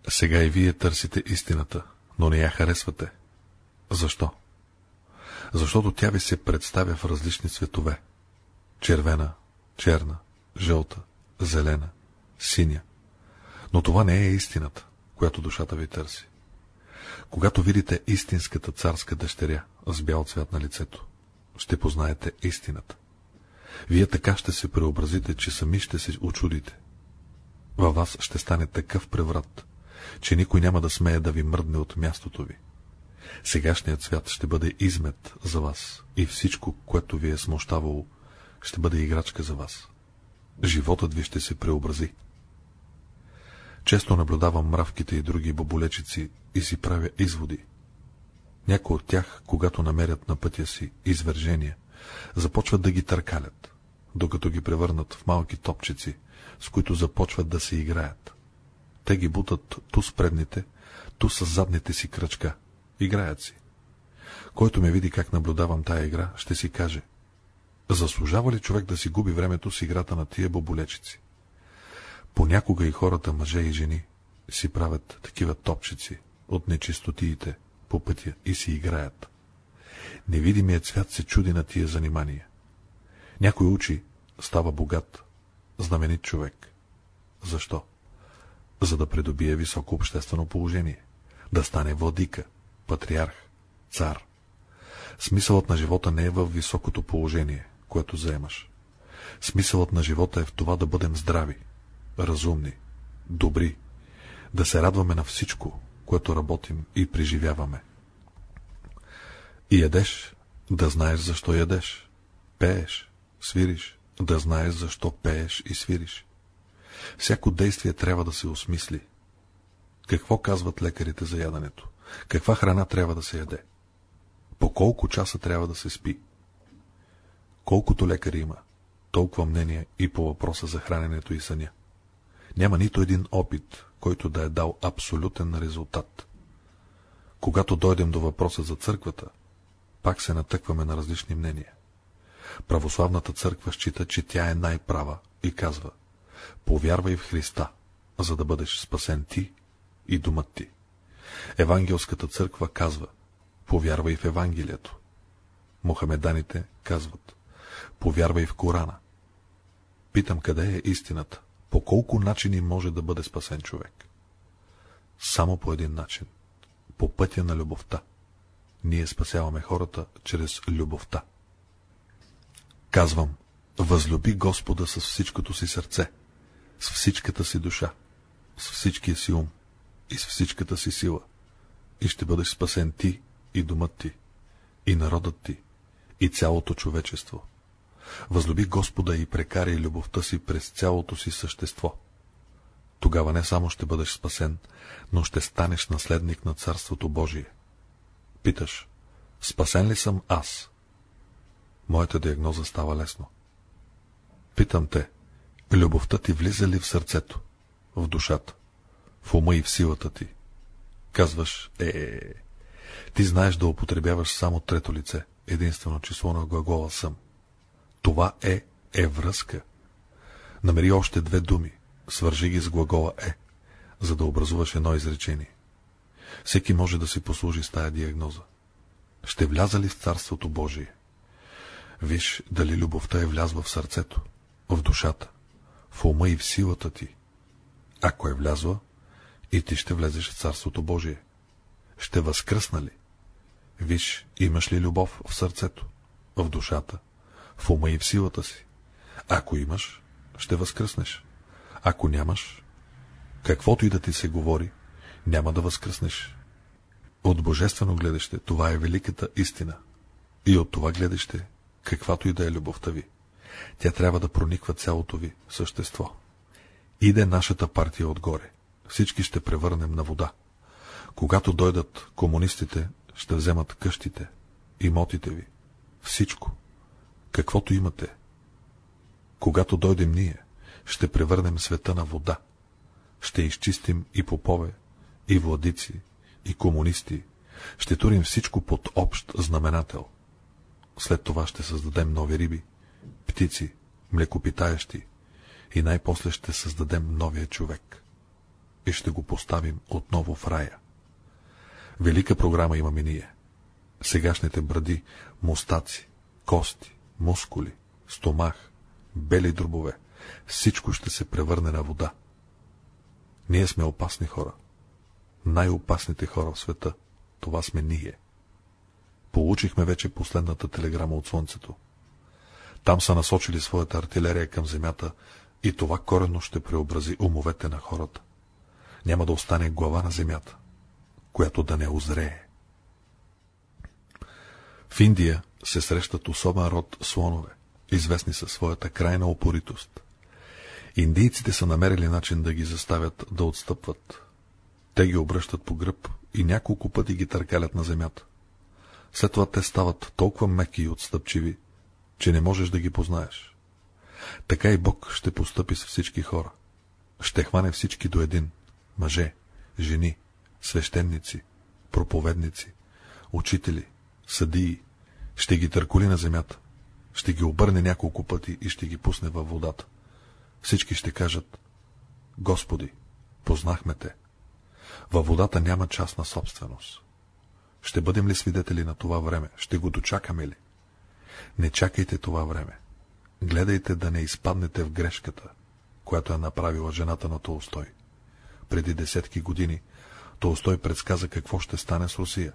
Сега и вие търсите истината, но не я харесвате. Защо? Защото тя ви се представя в различни цветове. Червена, черна, жълта, зелена, синя. Но това не е истината, която душата ви търси. Когато видите истинската царска дъщеря с бял цвят на лицето, ще познаете истината. Вие така ще се преобразите, че сами ще се очудите. Във вас ще стане такъв преврат, че никой няма да смее да ви мръдне от мястото ви. Сегашният свят ще бъде измет за вас и всичко, което ви е смущавало, ще бъде играчка за вас. Животът ви ще се преобрази. Често наблюдавам мравките и други баболечици и си правя изводи. Някои от тях, когато намерят на пътя си извържения, започват да ги търкалят, докато ги превърнат в малки топчици, с които започват да се играят. Те ги бутат ту с предните, ту с задните си кръчка. Играят си. Който ме види как наблюдавам тая игра, ще си каже. Заслужава ли човек да си губи времето с играта на тия боболечици? Понякога и хората, мъже и жени, си правят такива топчици от нечистотиите по пътя и си играят. Невидимият свят се чуди на тия занимания. Някой учи, става богат, знаменит човек. Защо? За да придобие високо обществено положение, да стане владика, патриарх, цар. Смисълът на живота не е в високото положение, което заемаш. Смисълът на живота е в това да бъдем здрави, разумни, добри, да се радваме на всичко, което работим и преживяваме. И ядеш, да знаеш защо ядеш. Пееш, свириш, да знаеш защо пееш и свириш. Всяко действие трябва да се осмисли. Какво казват лекарите за яденето? Каква храна трябва да се яде? По колко часа трябва да се спи? Колкото лекари има, толкова мнение и по въпроса за храненето и съня. Няма нито един опит, който да е дал абсолютен резултат. Когато дойдем до въпроса за църквата, пак се натъкваме на различни мнения. Православната църква счита, че тя е най-права и казва Повярвай в Христа, за да бъдеш спасен ти и думът ти. Евангелската църква казва Повярвай в Евангелието. Мохамеданите казват Повярвай в Корана. Питам къде е истината. По колко начини може да бъде спасен човек? Само по един начин. По пътя на любовта. Ние спасяваме хората чрез любовта. Казвам, възлюби Господа с всичкото си сърце, с всичката си душа, с всичкия си ум и с всичката си сила, и ще бъдеш спасен ти и думът ти, и народът ти, и цялото човечество. Възлюби Господа и прекарай любовта си през цялото си същество. Тогава не само ще бъдеш спасен, но ще станеш наследник на Царството Божие. Питаш, спасен ли съм аз? Моята диагноза става лесно. Питам те, любовта ти влиза ли в сърцето, в душата, в ума и в силата ти? Казваш, е, е, е. ти знаеш да употребяваш само трето лице, единствено число на глагола съм. Това е, е връзка. Намери още две думи, свържи ги с глагола е, за да образуваш едно изречение. Всеки може да си послужи с тая диагноза. Ще вляза ли в Царството Божие? Виж дали любовта е влязва в сърцето, в душата, в ума и в силата ти. Ако е влязла, и ти ще влезеш в Царството Божие. Ще възкръсна ли? Виж, имаш ли любов в сърцето, в душата, в ума и в силата си? Ако имаш, ще възкръснеш. Ако нямаш, каквото и да ти се говори, няма да възкръснеш. От божествено гледаще това е великата истина. И от това гледаще, каквато и да е любовта ви, тя трябва да прониква цялото ви същество. Иде нашата партия отгоре. Всички ще превърнем на вода. Когато дойдат комунистите, ще вземат къщите, имотите ви, всичко, каквото имате. Когато дойдем ние, ще превърнем света на вода. Ще изчистим и попове, и владици, и комунисти. Ще турим всичко под общ знаменател. След това ще създадем нови риби, птици, млекопитаещи и най-после ще създадем новия човек. И ще го поставим отново в рая. Велика програма имаме ние. Сегашните бради, мустаци, кости, мускули, стомах, бели дробове, всичко ще се превърне на вода. Ние сме опасни хора. Най-опасните хора в света, това сме ние. Получихме вече последната телеграма от Слънцето. Там са насочили своята артилерия към земята и това коренно ще преобрази умовете на хората. Няма да остане глава на земята, която да не озрее. В Индия се срещат особен род слонове, известни със своята крайна опоритост. Индийците са намерили начин да ги заставят да отстъпват. Те ги обръщат по гръб и няколко пъти ги търкалят на земята. След това те стават толкова меки и отстъпчиви, че не можеш да ги познаеш. Така и Бог ще постъпи с всички хора. Ще хване всички до един — мъже, жени, свещеници, проповедници, учители, съдии, ще ги търколи на земята, ще ги обърне няколко пъти и ще ги пусне във водата. Всички ще кажат, Господи, познахме Те. Във водата няма частна собственост. Ще бъдем ли свидетели на това време? Ще го дочакаме ли? Не чакайте това време. Гледайте да не изпаднете в грешката, която е направила жената на Толстой. Преди десетки години Толстой предсказа какво ще стане с Русия.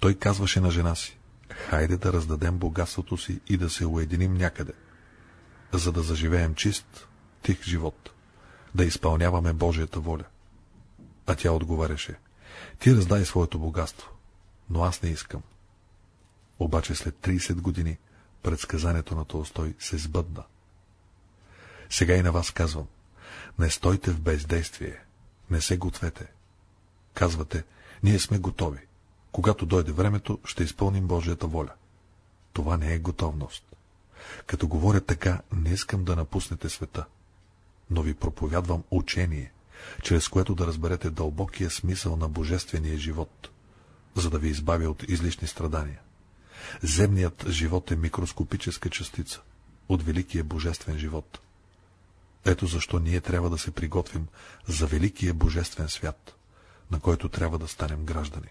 Той казваше на жена си, хайде да раздадем богатството си и да се уединим някъде, за да заживеем чист, тих живот, да изпълняваме Божията воля. А тя отговаряше, ти раздай своето богатство, но аз не искам. Обаче след 30 години предсказанието на Толстой се сбъдна. Сега и на вас казвам, не стойте в бездействие, не се гответе. Казвате, ние сме готови. Когато дойде времето, ще изпълним Божията воля. Това не е готовност. Като говоря така, не искам да напуснете света, но ви проповядвам учение, чрез което да разберете дълбокия смисъл на божествения живот, за да ви избавя от излишни страдания. Земният живот е микроскопическа частица от великия божествен живот. Ето защо ние трябва да се приготвим за великия божествен свят, на който трябва да станем граждани.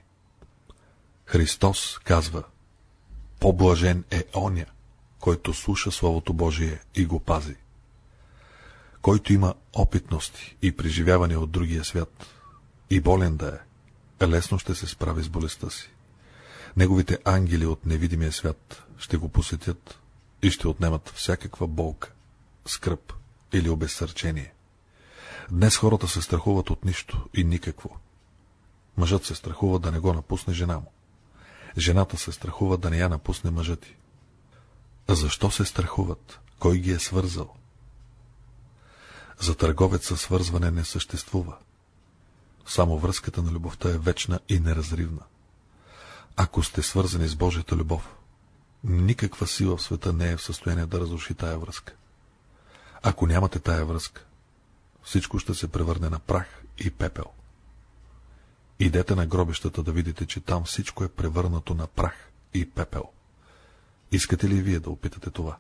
Христос казва, по-блажен е оня, който слуша Словото Божие и го пази. Който има опитности и преживяване от другия свят, и болен да е, лесно ще се справи с болестта си. Неговите ангели от невидимия свят ще го посетят и ще отнемат всякаква болка, скръп или обезсърчение. Днес хората се страхуват от нищо и никакво. Мъжът се страхува да не го напусне жена му. Жената се страхува да не я напусне мъжът ти. Защо се страхуват? Кой ги е свързал? За търговеца свързване не съществува. Само връзката на любовта е вечна и неразривна. Ако сте свързани с Божията любов, никаква сила в света не е в състояние да разруши тая връзка. Ако нямате тая връзка, всичко ще се превърне на прах и пепел. Идете на гробищата да видите, че там всичко е превърнато на прах и пепел. Искате ли вие да опитате това?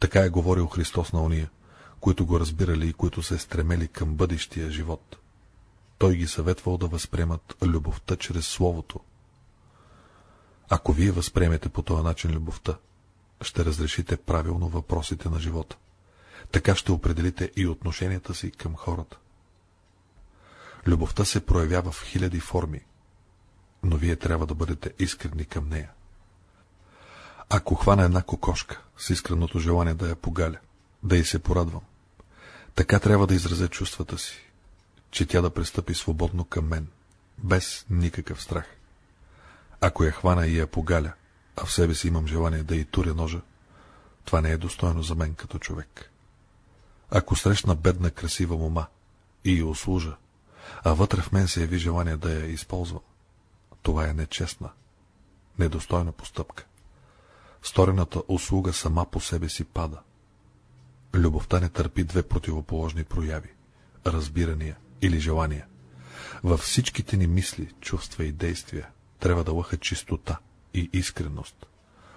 Така е говорил Христос на ония, които го разбирали и които се стремели към бъдещия живот. Той ги съветвал да възприемат любовта чрез Словото. Ако вие възприемете по този начин любовта, ще разрешите правилно въпросите на живота. Така ще определите и отношенията си към хората. Любовта се проявява в хиляди форми, но вие трябва да бъдете искрени към нея. Ако хвана една кокошка с искреното желание да я погаля, да й се порадвам, така трябва да изразя чувствата си, че тя да пристъпи свободно към мен, без никакъв страх. Ако я хвана и я погаля, а в себе си имам желание да й туря ножа, това не е достойно за мен като човек. Ако срещна бедна, красива мома и я услужа, а вътре в мен се яви желание да я използвам. Това е нечестна, недостойна постъпка. Сторената услуга сама по себе си пада. Любовта не търпи две противоположни прояви — разбирания или желания. Във всичките ни мисли, чувства и действия трябва да лъха чистота и искреност.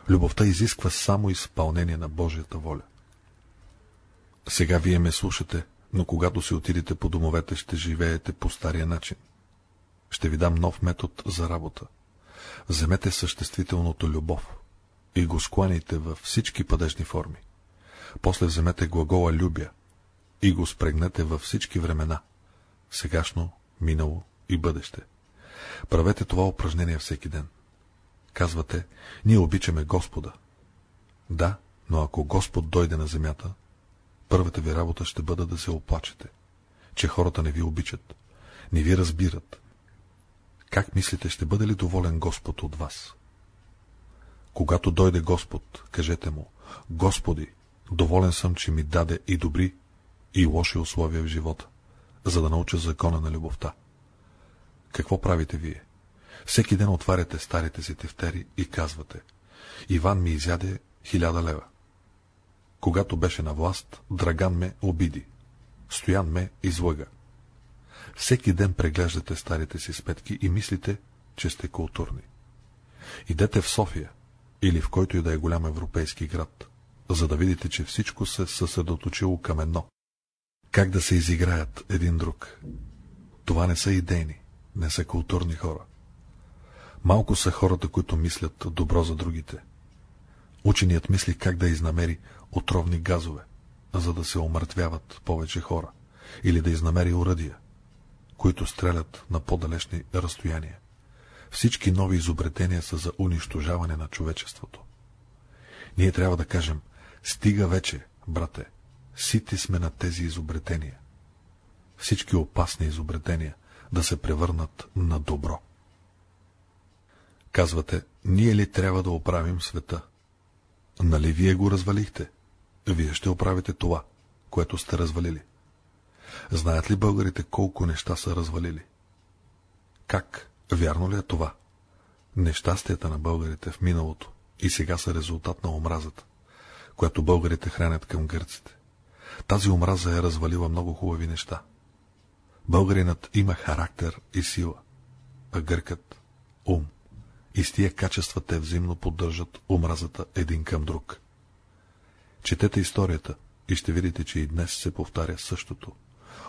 Любовта изисква само изпълнение на Божията воля. Сега вие ме слушате, но когато си отидете по домовете, ще живеете по стария начин. Ще ви дам нов метод за работа. Вземете съществителното любов и го скланяйте във всички падежни форми. После вземете глагола любя и го спрегнете във всички времена, сегашно, минало и бъдеще. Правете това упражнение всеки ден. Казвате, ние обичаме Господа. Да, но ако Господ дойде на земята, първата ви работа ще бъде да се оплачете, че хората не ви обичат, не ви разбират. Как мислите, ще бъде ли доволен Господ от вас? Когато дойде Господ, кажете му, Господи, доволен съм, че ми даде и добри, и лоши условия в живота, за да науча закона на любовта. Какво правите вие? Всеки ден отваряте старите си тефтери и казвате Иван ми изяде хиляда лева. Когато беше на власт, Драган ме обиди. Стоян ме излъга. Всеки ден преглеждате старите си спетки и мислите, че сте културни. Идете в София или в който и да е голям европейски град, за да видите, че всичко се съсредоточило към едно. Как да се изиграят един друг. Това не са идейни, не са културни хора. Малко са хората, които мислят добро за другите. Ученият мисли как да изнамери отровни газове, за да се омъртвяват повече хора, или да изнамери уръдия, които стрелят на по-далечни разстояния. Всички нови изобретения са за унищожаване на човечеството. Ние трябва да кажем, стига вече, брате, сити сме на тези изобретения. Всички опасни изобретения да се превърнат на добро. Казвате, ние ли трябва да оправим света? Нали вие го развалихте? Вие ще оправите това, което сте развалили. Знаят ли българите колко неща са развалили? Как? Вярно ли е това? Нещастията на българите в миналото и сега са резултат на омразата, която българите хранят към гърците. Тази омраза е развалила много хубави неща. Българинът има характер и сила, а гъркът – ум. И с тия качества те взаимно поддържат омразата един към друг. Четете историята и ще видите, че и днес се повтаря същото.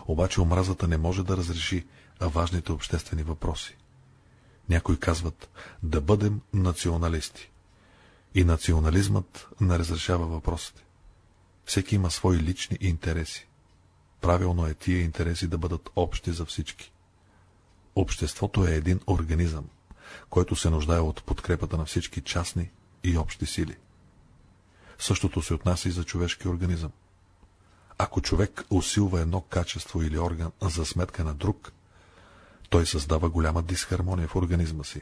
Обаче омразата не може да разреши важните обществени въпроси. Някои казват да бъдем националисти. И национализмът не разрешава въпросите. Всеки има свои лични интереси. Правилно е тия интереси да бъдат общи за всички. Обществото е един организъм, който се нуждае от подкрепата на всички частни и общи сили. Същото се отнася и за човешки организъм. Ако човек усилва едно качество или орган за сметка на друг, той създава голяма дисхармония в организма си.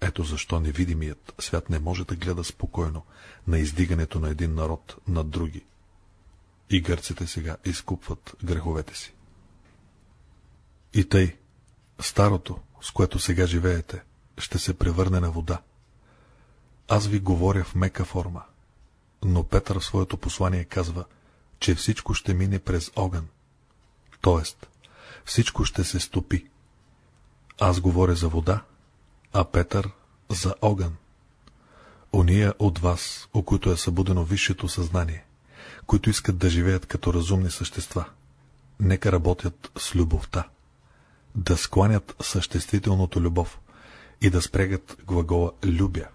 Ето защо невидимият свят не може да гледа спокойно на издигането на един народ над други. И гърците сега изкупват греховете си. И тъй, старото, с което сега живеете, ще се превърне на вода. Аз ви говоря в мека форма, но Петър в своето послание казва, че всичко ще мине през огън. Тоест, всичко ще се стопи. Аз говоря за вода, а Петър за огън. Ония от вас, о които е събудено висшето съзнание, които искат да живеят като разумни същества, нека работят с любовта, да скланят съществителното любов и да спрегат глагола «любя».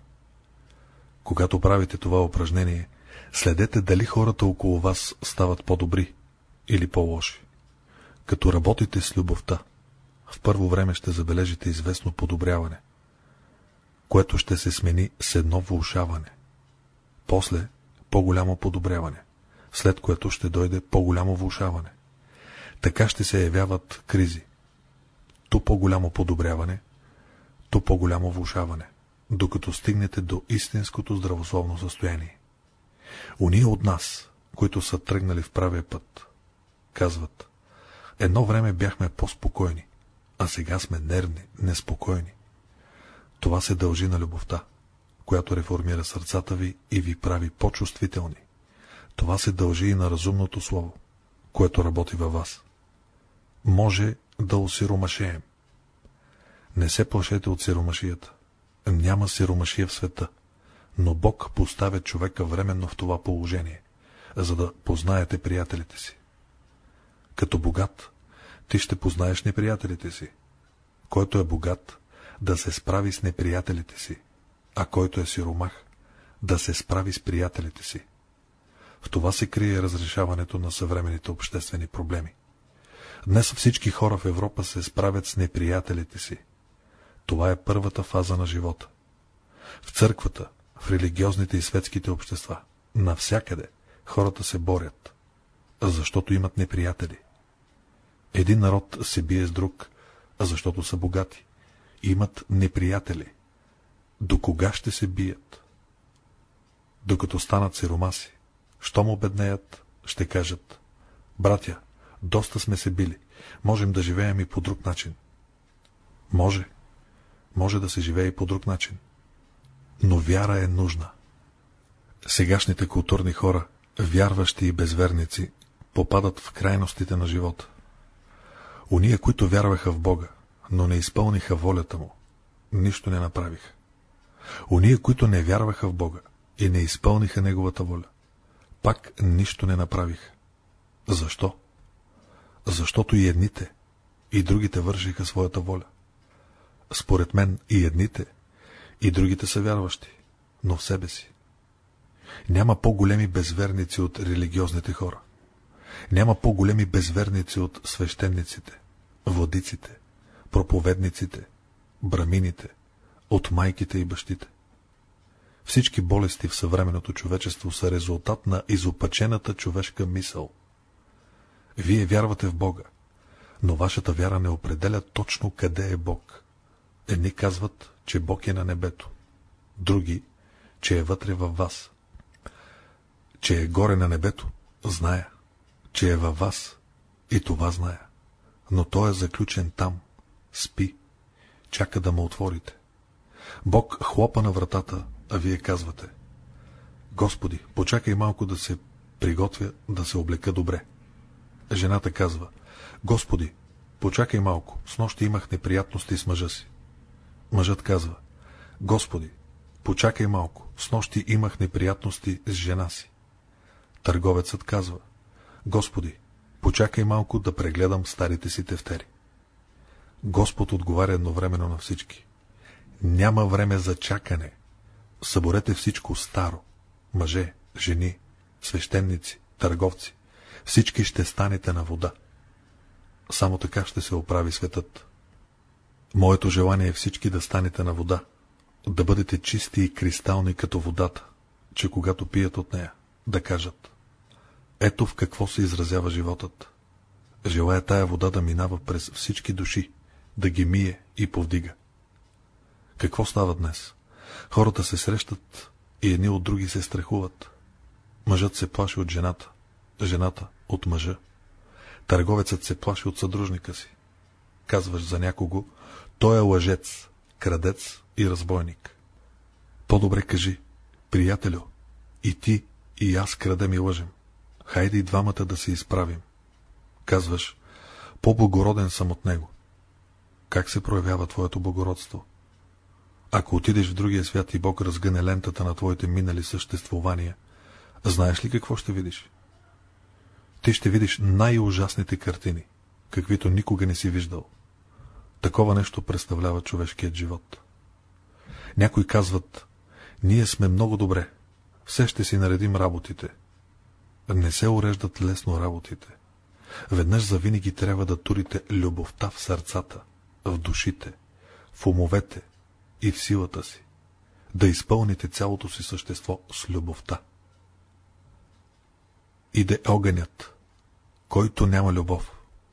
Когато правите това упражнение, следете дали хората около вас стават по-добри или по-лоши. Като работите с любовта, в първо време ще забележите известно подобряване, което ще се смени с едно влушаване. После по-голямо подобряване, след което ще дойде по-голямо влушаване. Така ще се явяват кризи. То по-голямо подобряване, то по-голямо влушаване, докато стигнете до истинското здравословно състояние. Уния от нас, които са тръгнали в правия път, казват, едно време бяхме по-спокойни, а сега сме нервни, неспокойни. Това се дължи на любовта, която реформира сърцата ви и ви прави по-чувствителни. Това се дължи и на разумното слово, което работи във вас. Може да осиромашеем. Не се плашете от сиромашията. Няма сиромашия в света, но Бог поставя човека временно в това положение, за да познаете приятелите си. Като богат, ти ще познаеш неприятелите си. Който е богат, да се справи с неприятелите си, а който е сиромах, да се справи с приятелите си. В това се крие разрешаването на съвременните обществени проблеми. Днес всички хора в Европа се справят с неприятелите си. Това е първата фаза на живота. В църквата, В религиозните и светските общества, навсякъде, хората се борят, защото имат неприятели. Един народ се бие с друг, защото са богати. Имат неприятели. До кога ще се бият? Докато станат сиромаси. Щом обеднеят, ще кажат. Братя, доста сме се били. Можем да живеем и по друг начин. Може. Може да се живее и по друг начин. Но вяра е нужна. Сегашните културни хора, вярващи и безверници, попадат в крайностите на живота. Уния, които вярваха в Бога, но не изпълниха волята Му, нищо не направиха. Уния, които не вярваха в Бога и не изпълниха Неговата воля, пак нищо не направиха. Защо? Защото и едните, и другите вършиха своята воля. Според мен и едните, и другите са вярващи, но в себе си. Няма по-големи безверници от религиозните хора. Няма по-големи безверници от свещениците, водиците, проповедниците, брамините, от майките и бащите. Всички болести в съвременното човечество са резултат на изопачената човешка мисъл. Вие вярвате в Бога, но вашата вяра не определя точно къде е Бог. Едни казват, че Бог е на небето, други, че е вътре във вас. Че е горе на небето, зная, че е във вас, и това зная, но той е заключен там, спи, чака да му отворите. Бог хлопа на вратата, а вие казвате, Господи, почакай малко да се приготвя, да се облека добре. Жената казва, Господи, почакай малко, с нощи имах неприятности с мъжа си. Мъжът казва, Господи, почакай малко, с нощи имах неприятности с жена си. Търговецът казва, Господи, почакай малко да прегледам старите си тефтери. Господ отговаря едновременно на всички. Няма време за чакане. Съборете всичко старо. Мъже, жени, свещеници, търговци. Всички ще станете на вода. Само така ще се оправи светът. Моето желание е всички да станете на вода, да бъдете чисти и кристални като водата, че когато пият от нея, да кажат Ето в какво се изразява животът. Желая тая вода да минава през всички души, да ги мие и повдига. Какво става днес? Хората се срещат и едни от други се страхуват. Мъжът се плаши от жената, жената от мъжа. Търговецът се плаши от съдружника си. Казваш за някого, той е лъжец, крадец и разбойник. По-добре кажи, приятелю, и ти, и аз крадем и лъжем. Хайде и двамата да се изправим. Казваш, по-благороден съм от него. Как се проявява твоето благородство? Ако отидеш в другия свят и Бог разгъне лентата на твоите минали съществувания, знаеш ли какво ще видиш? Ти ще видиш най-ужасните картини, каквито никога не си виждал. Такова нещо представлява човешкият живот. Някои казват, ние сме много добре, все ще си наредим работите. Не се уреждат лесно работите. Веднъж за винаги трябва да турите любовта в сърцата, в душите, в умовете и в силата си, да изпълните цялото си същество с любовта. Иде огънят, който няма любов,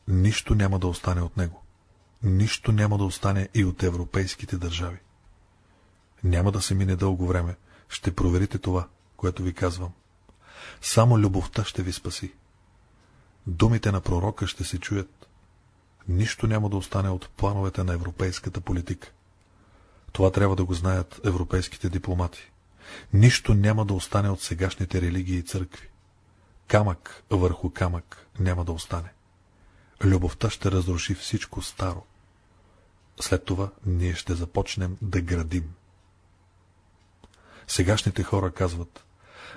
нищо няма да остане от него нищо няма да остане и от европейските държави. Няма да се мине дълго време. Ще проверите това, което ви казвам. Само любовта ще ви спаси. Думите на пророка ще се чуят. Нищо няма да остане от плановете на европейската политика. Това трябва да го знаят европейските дипломати. Нищо няма да остане от сегашните религии и църкви. Камък върху камък няма да остане. Любовта ще разруши всичко старо. След това ние ще започнем да градим. Сегашните хора казват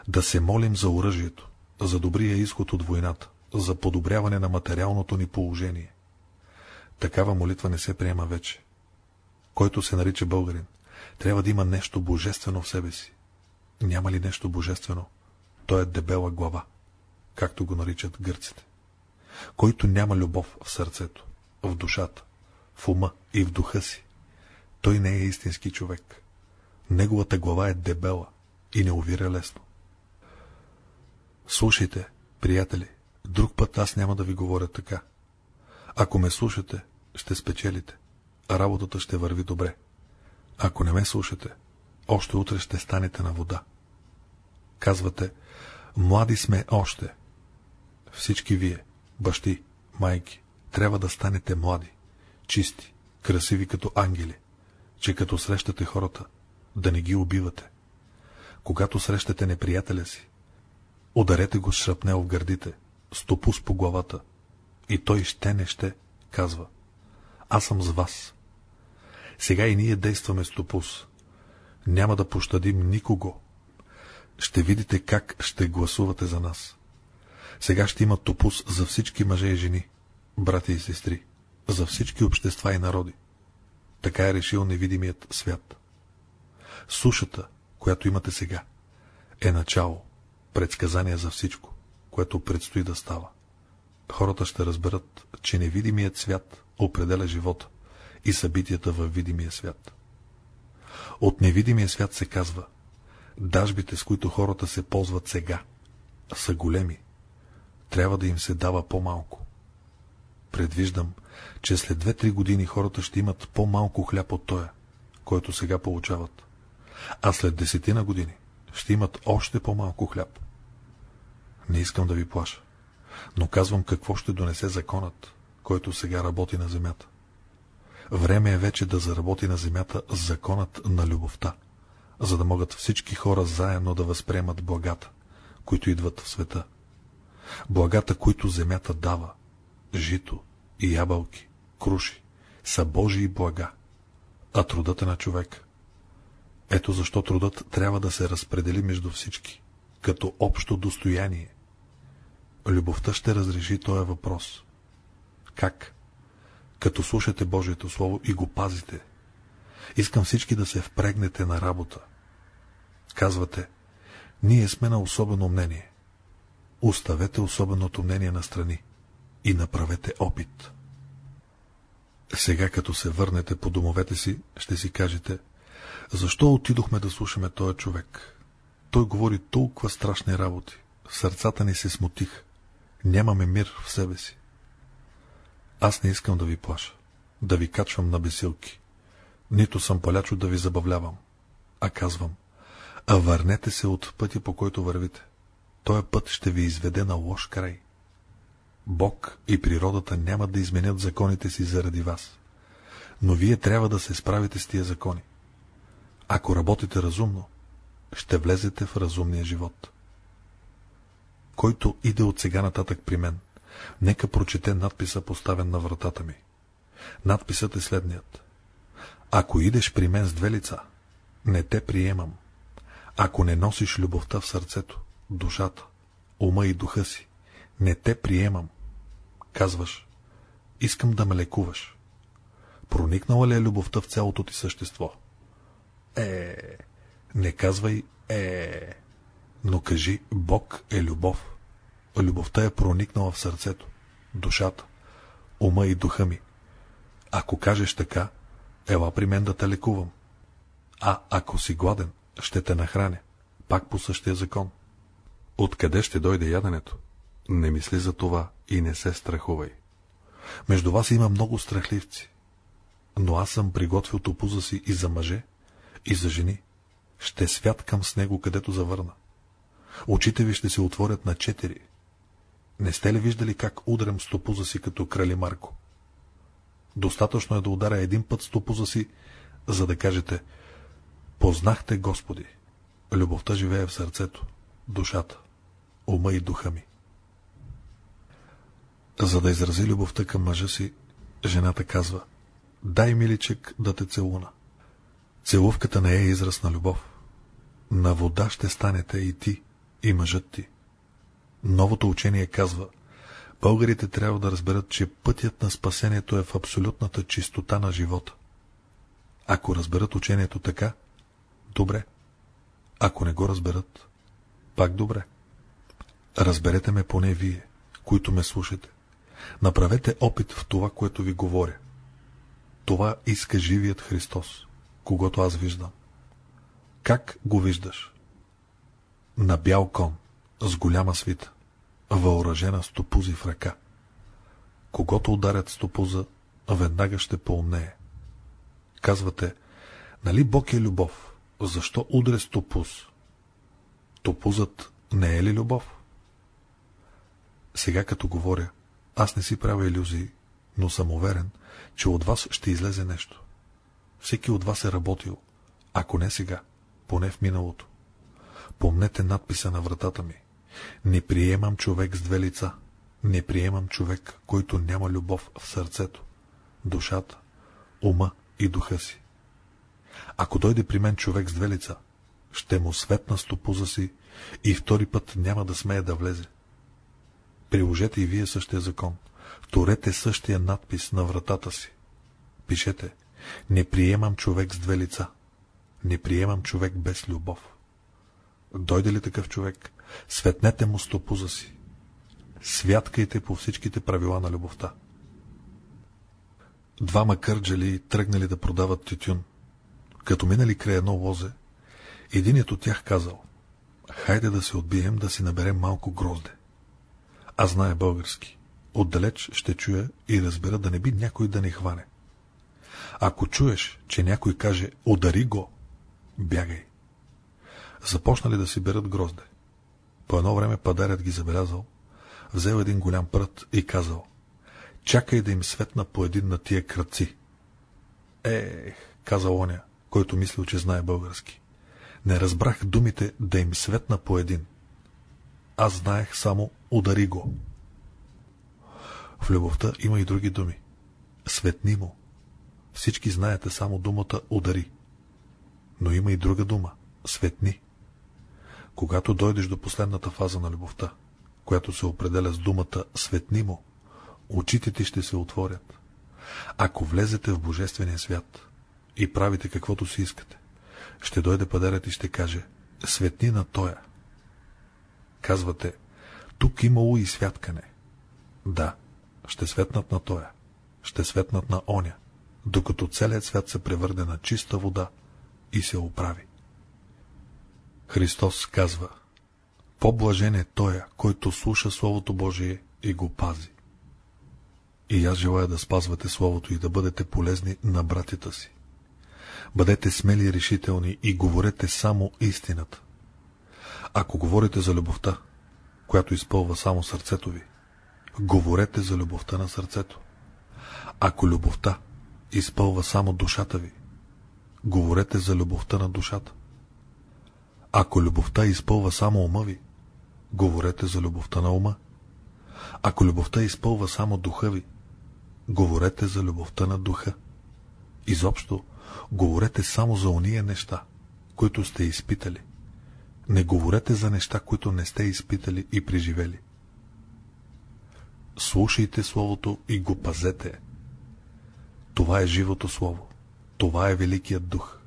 да се молим за оръжието, за добрия изход от войната, за подобряване на материалното ни положение. Такава молитва не се приема вече. Който се нарича българин, трябва да има нещо божествено в себе си. Няма ли нещо божествено? Той е дебела глава, както го наричат гърците който няма любов в сърцето, в душата, в ума и в духа си. Той не е истински човек. Неговата глава е дебела, и не увира лесно. Слушайте, приятели, друг път аз няма да ви говоря така. Ако ме слушате, ще спечелите, а работата ще върви добре. Ако не ме слушате, още утре ще станете на вода. Казвате, млади сме още. Всички вие, бащи, майки, трябва да станете млади, чисти, красиви като ангели, че като срещате хората, да не ги убивате. Когато срещате неприятеля си, ударете го с шрапнел в гърдите, стопус по главата, и той ще не ще, казва. Аз съм с вас. Сега и ние действаме с топус. Няма да пощадим никого. Ще видите как ще гласувате за нас. Сега ще има топус за всички мъже и жени, брати и сестри, за всички общества и народи. Така е решил невидимият свят. Сушата, която имате сега, е начало, предсказание за всичко, което предстои да става. Хората ще разберат, че невидимият свят определя живота и събитията във видимия свят. От невидимия свят се казва, дажбите, с които хората се ползват сега, са големи, трябва да им се дава по-малко. Предвиждам, че след 2-3 години хората ще имат по-малко хляб от тоя, който сега получават. А след десетина години ще имат още по-малко хляб. Не искам да ви плаша, но казвам какво ще донесе законът, който сега работи на земята. Време е вече да заработи на земята законът на любовта, за да могат всички хора заедно да възприемат благата, които идват в света. Благата, които земята дава, жито и ябълки, круши, са Божии блага, а трудът е на човек. Ето защо трудът трябва да се разпредели между всички, като общо достояние. Любовта ще разреши този въпрос. Как? Като слушате Божието Слово и го пазите. Искам всички да се впрегнете на работа. Казвате, ние сме на особено мнение. Оставете особеното мнение на страни и направете опит. Сега, като се върнете по домовете си, ще си кажете, защо отидохме да слушаме този човек? Той говори толкова страшни работи. Сърцата ни се смутих. Нямаме мир в себе си. Аз не искам да ви плаша, да ви качвам на бесилки. Нито съм палячо да ви забавлявам, а казвам, а върнете се от пътя, по който вървите. Той път ще ви изведе на лош край. Бог и природата няма да изменят законите си заради вас. Но вие трябва да се справите с тия закони. Ако работите разумно, ще влезете в разумния живот. Който иде от сега нататък при мен, нека прочете надписа поставен на вратата ми. Надписът е следният. Ако идеш при мен с две лица, не те приемам. Ако не носиш любовта в сърцето, душата, ума и духа си, не те приемам. Казваш, искам да ме лекуваш. Проникнала ли е любовта в цялото ти същество? Е, не казвай е, но кажи Бог е любов. Любовта е проникнала в сърцето, душата, ума и духа ми. Ако кажеш така, ела при мен да те лекувам. А ако си гладен, ще те нахраня, пак по същия закон. Откъде ще дойде яденето? Не мисли за това и не се страхувай. Между вас има много страхливци, но аз съм приготвил топуза си и за мъже, и за жени. Ще святкам с него, където завърна. Очите ви ще се отворят на четири. Не сте ли виждали как удрям с топуза си като крали Марко? Достатъчно е да ударя един път с топуза си, за да кажете Познахте Господи. Любовта живее в сърцето, душата, ума и духа ми. За да изрази любовта към мъжа си, жената казва Дай, миличек, да те целуна. Целувката не е израз на любов. На вода ще станете и ти, и мъжът ти. Новото учение казва, българите трябва да разберат, че пътят на спасението е в абсолютната чистота на живота. Ако разберат учението така, добре. Ако не го разберат, пак добре. Разберете ме поне вие, които ме слушате. Направете опит в това, което ви говоря. Това иска живият Христос, когато аз виждам. Как го виждаш? на бял кон, с голяма свита, въоръжена с топузи в ръка. Когато ударят с топуза, веднага ще поумнее. Казвате, нали Бог е любов? Защо удре с топуз? Топузът не е ли любов? Сега като говоря, аз не си правя иллюзии, но съм уверен, че от вас ще излезе нещо. Всеки от вас е работил, ако не сега, поне в миналото. Помнете надписа на вратата ми. Не приемам човек с две лица. Не приемам човек, който няма любов в сърцето, душата, ума и духа си. Ако дойде при мен човек с две лица, ще му светна стопуза си и втори път няма да смее да влезе. Приложете и вие същия закон. Вторете същия надпис на вратата си. Пишете, не приемам човек с две лица. Не приемам човек без любов. Дойде ли такъв човек, светнете му стопуза си. Святкайте по всичките правила на любовта. Двама кърджали тръгнали да продават тютюн. Като минали край едно лозе, единият от тях казал, хайде да се отбием да си наберем малко грозде. А знае български. Отдалеч ще чуя и разбера да не би някой да ни хване. Ако чуеш, че някой каже «Удари го», бягай. Започнали да си берат грозде. По едно време падарят ги забелязал, взел един голям прът и казал «Чакай да им светна по един на тия кръци». Ех, казал оня, който мислил, че знае български. Не разбрах думите да им светна по един. Аз знаех само «Удари го». В любовта има и други думи. Светни му. Всички знаете само думата «удари». Но има и друга дума – светни. Когато дойдеш до последната фаза на любовта, която се определя с думата «светни му», очите ти ще се отворят. Ако влезете в Божествения свят и правите каквото си искате, ще дойде падерът и ще каже «светни на тоя». Казвате, тук имало и святкане. Да, ще светнат на тоя, ще светнат на оня, докато целият свят се превърне на чиста вода и се оправи. Христос казва, по-блажен е тоя, който слуша Словото Божие и го пази. И аз желая да спазвате Словото и да бъдете полезни на братята си. Бъдете смели и решителни и говорете само истината. Ако говорите за любовта, която изпълва само сърцето ви, говорете за любовта на сърцето. Ако любовта изпълва само душата ви, говорете за любовта на душата. Ако любовта изпълва само ума ви, говорете за любовта на ума. Ако любовта изпълва само духа ви, говорете за любовта на духа. Изобщо, говорете само за ония неща, които сте изпитали. Не говорете за неща, които не сте изпитали и преживели. Слушайте Словото и го пазете. Това е живото Слово. Това е Великият Дух.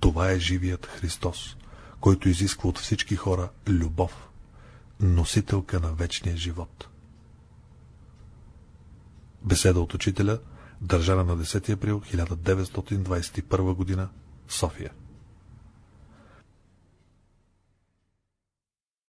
Това е живият Христос, който изисква от всички хора любов, носителка на вечния живот. Беседа от учителя, държана на 10 април 1921 г. София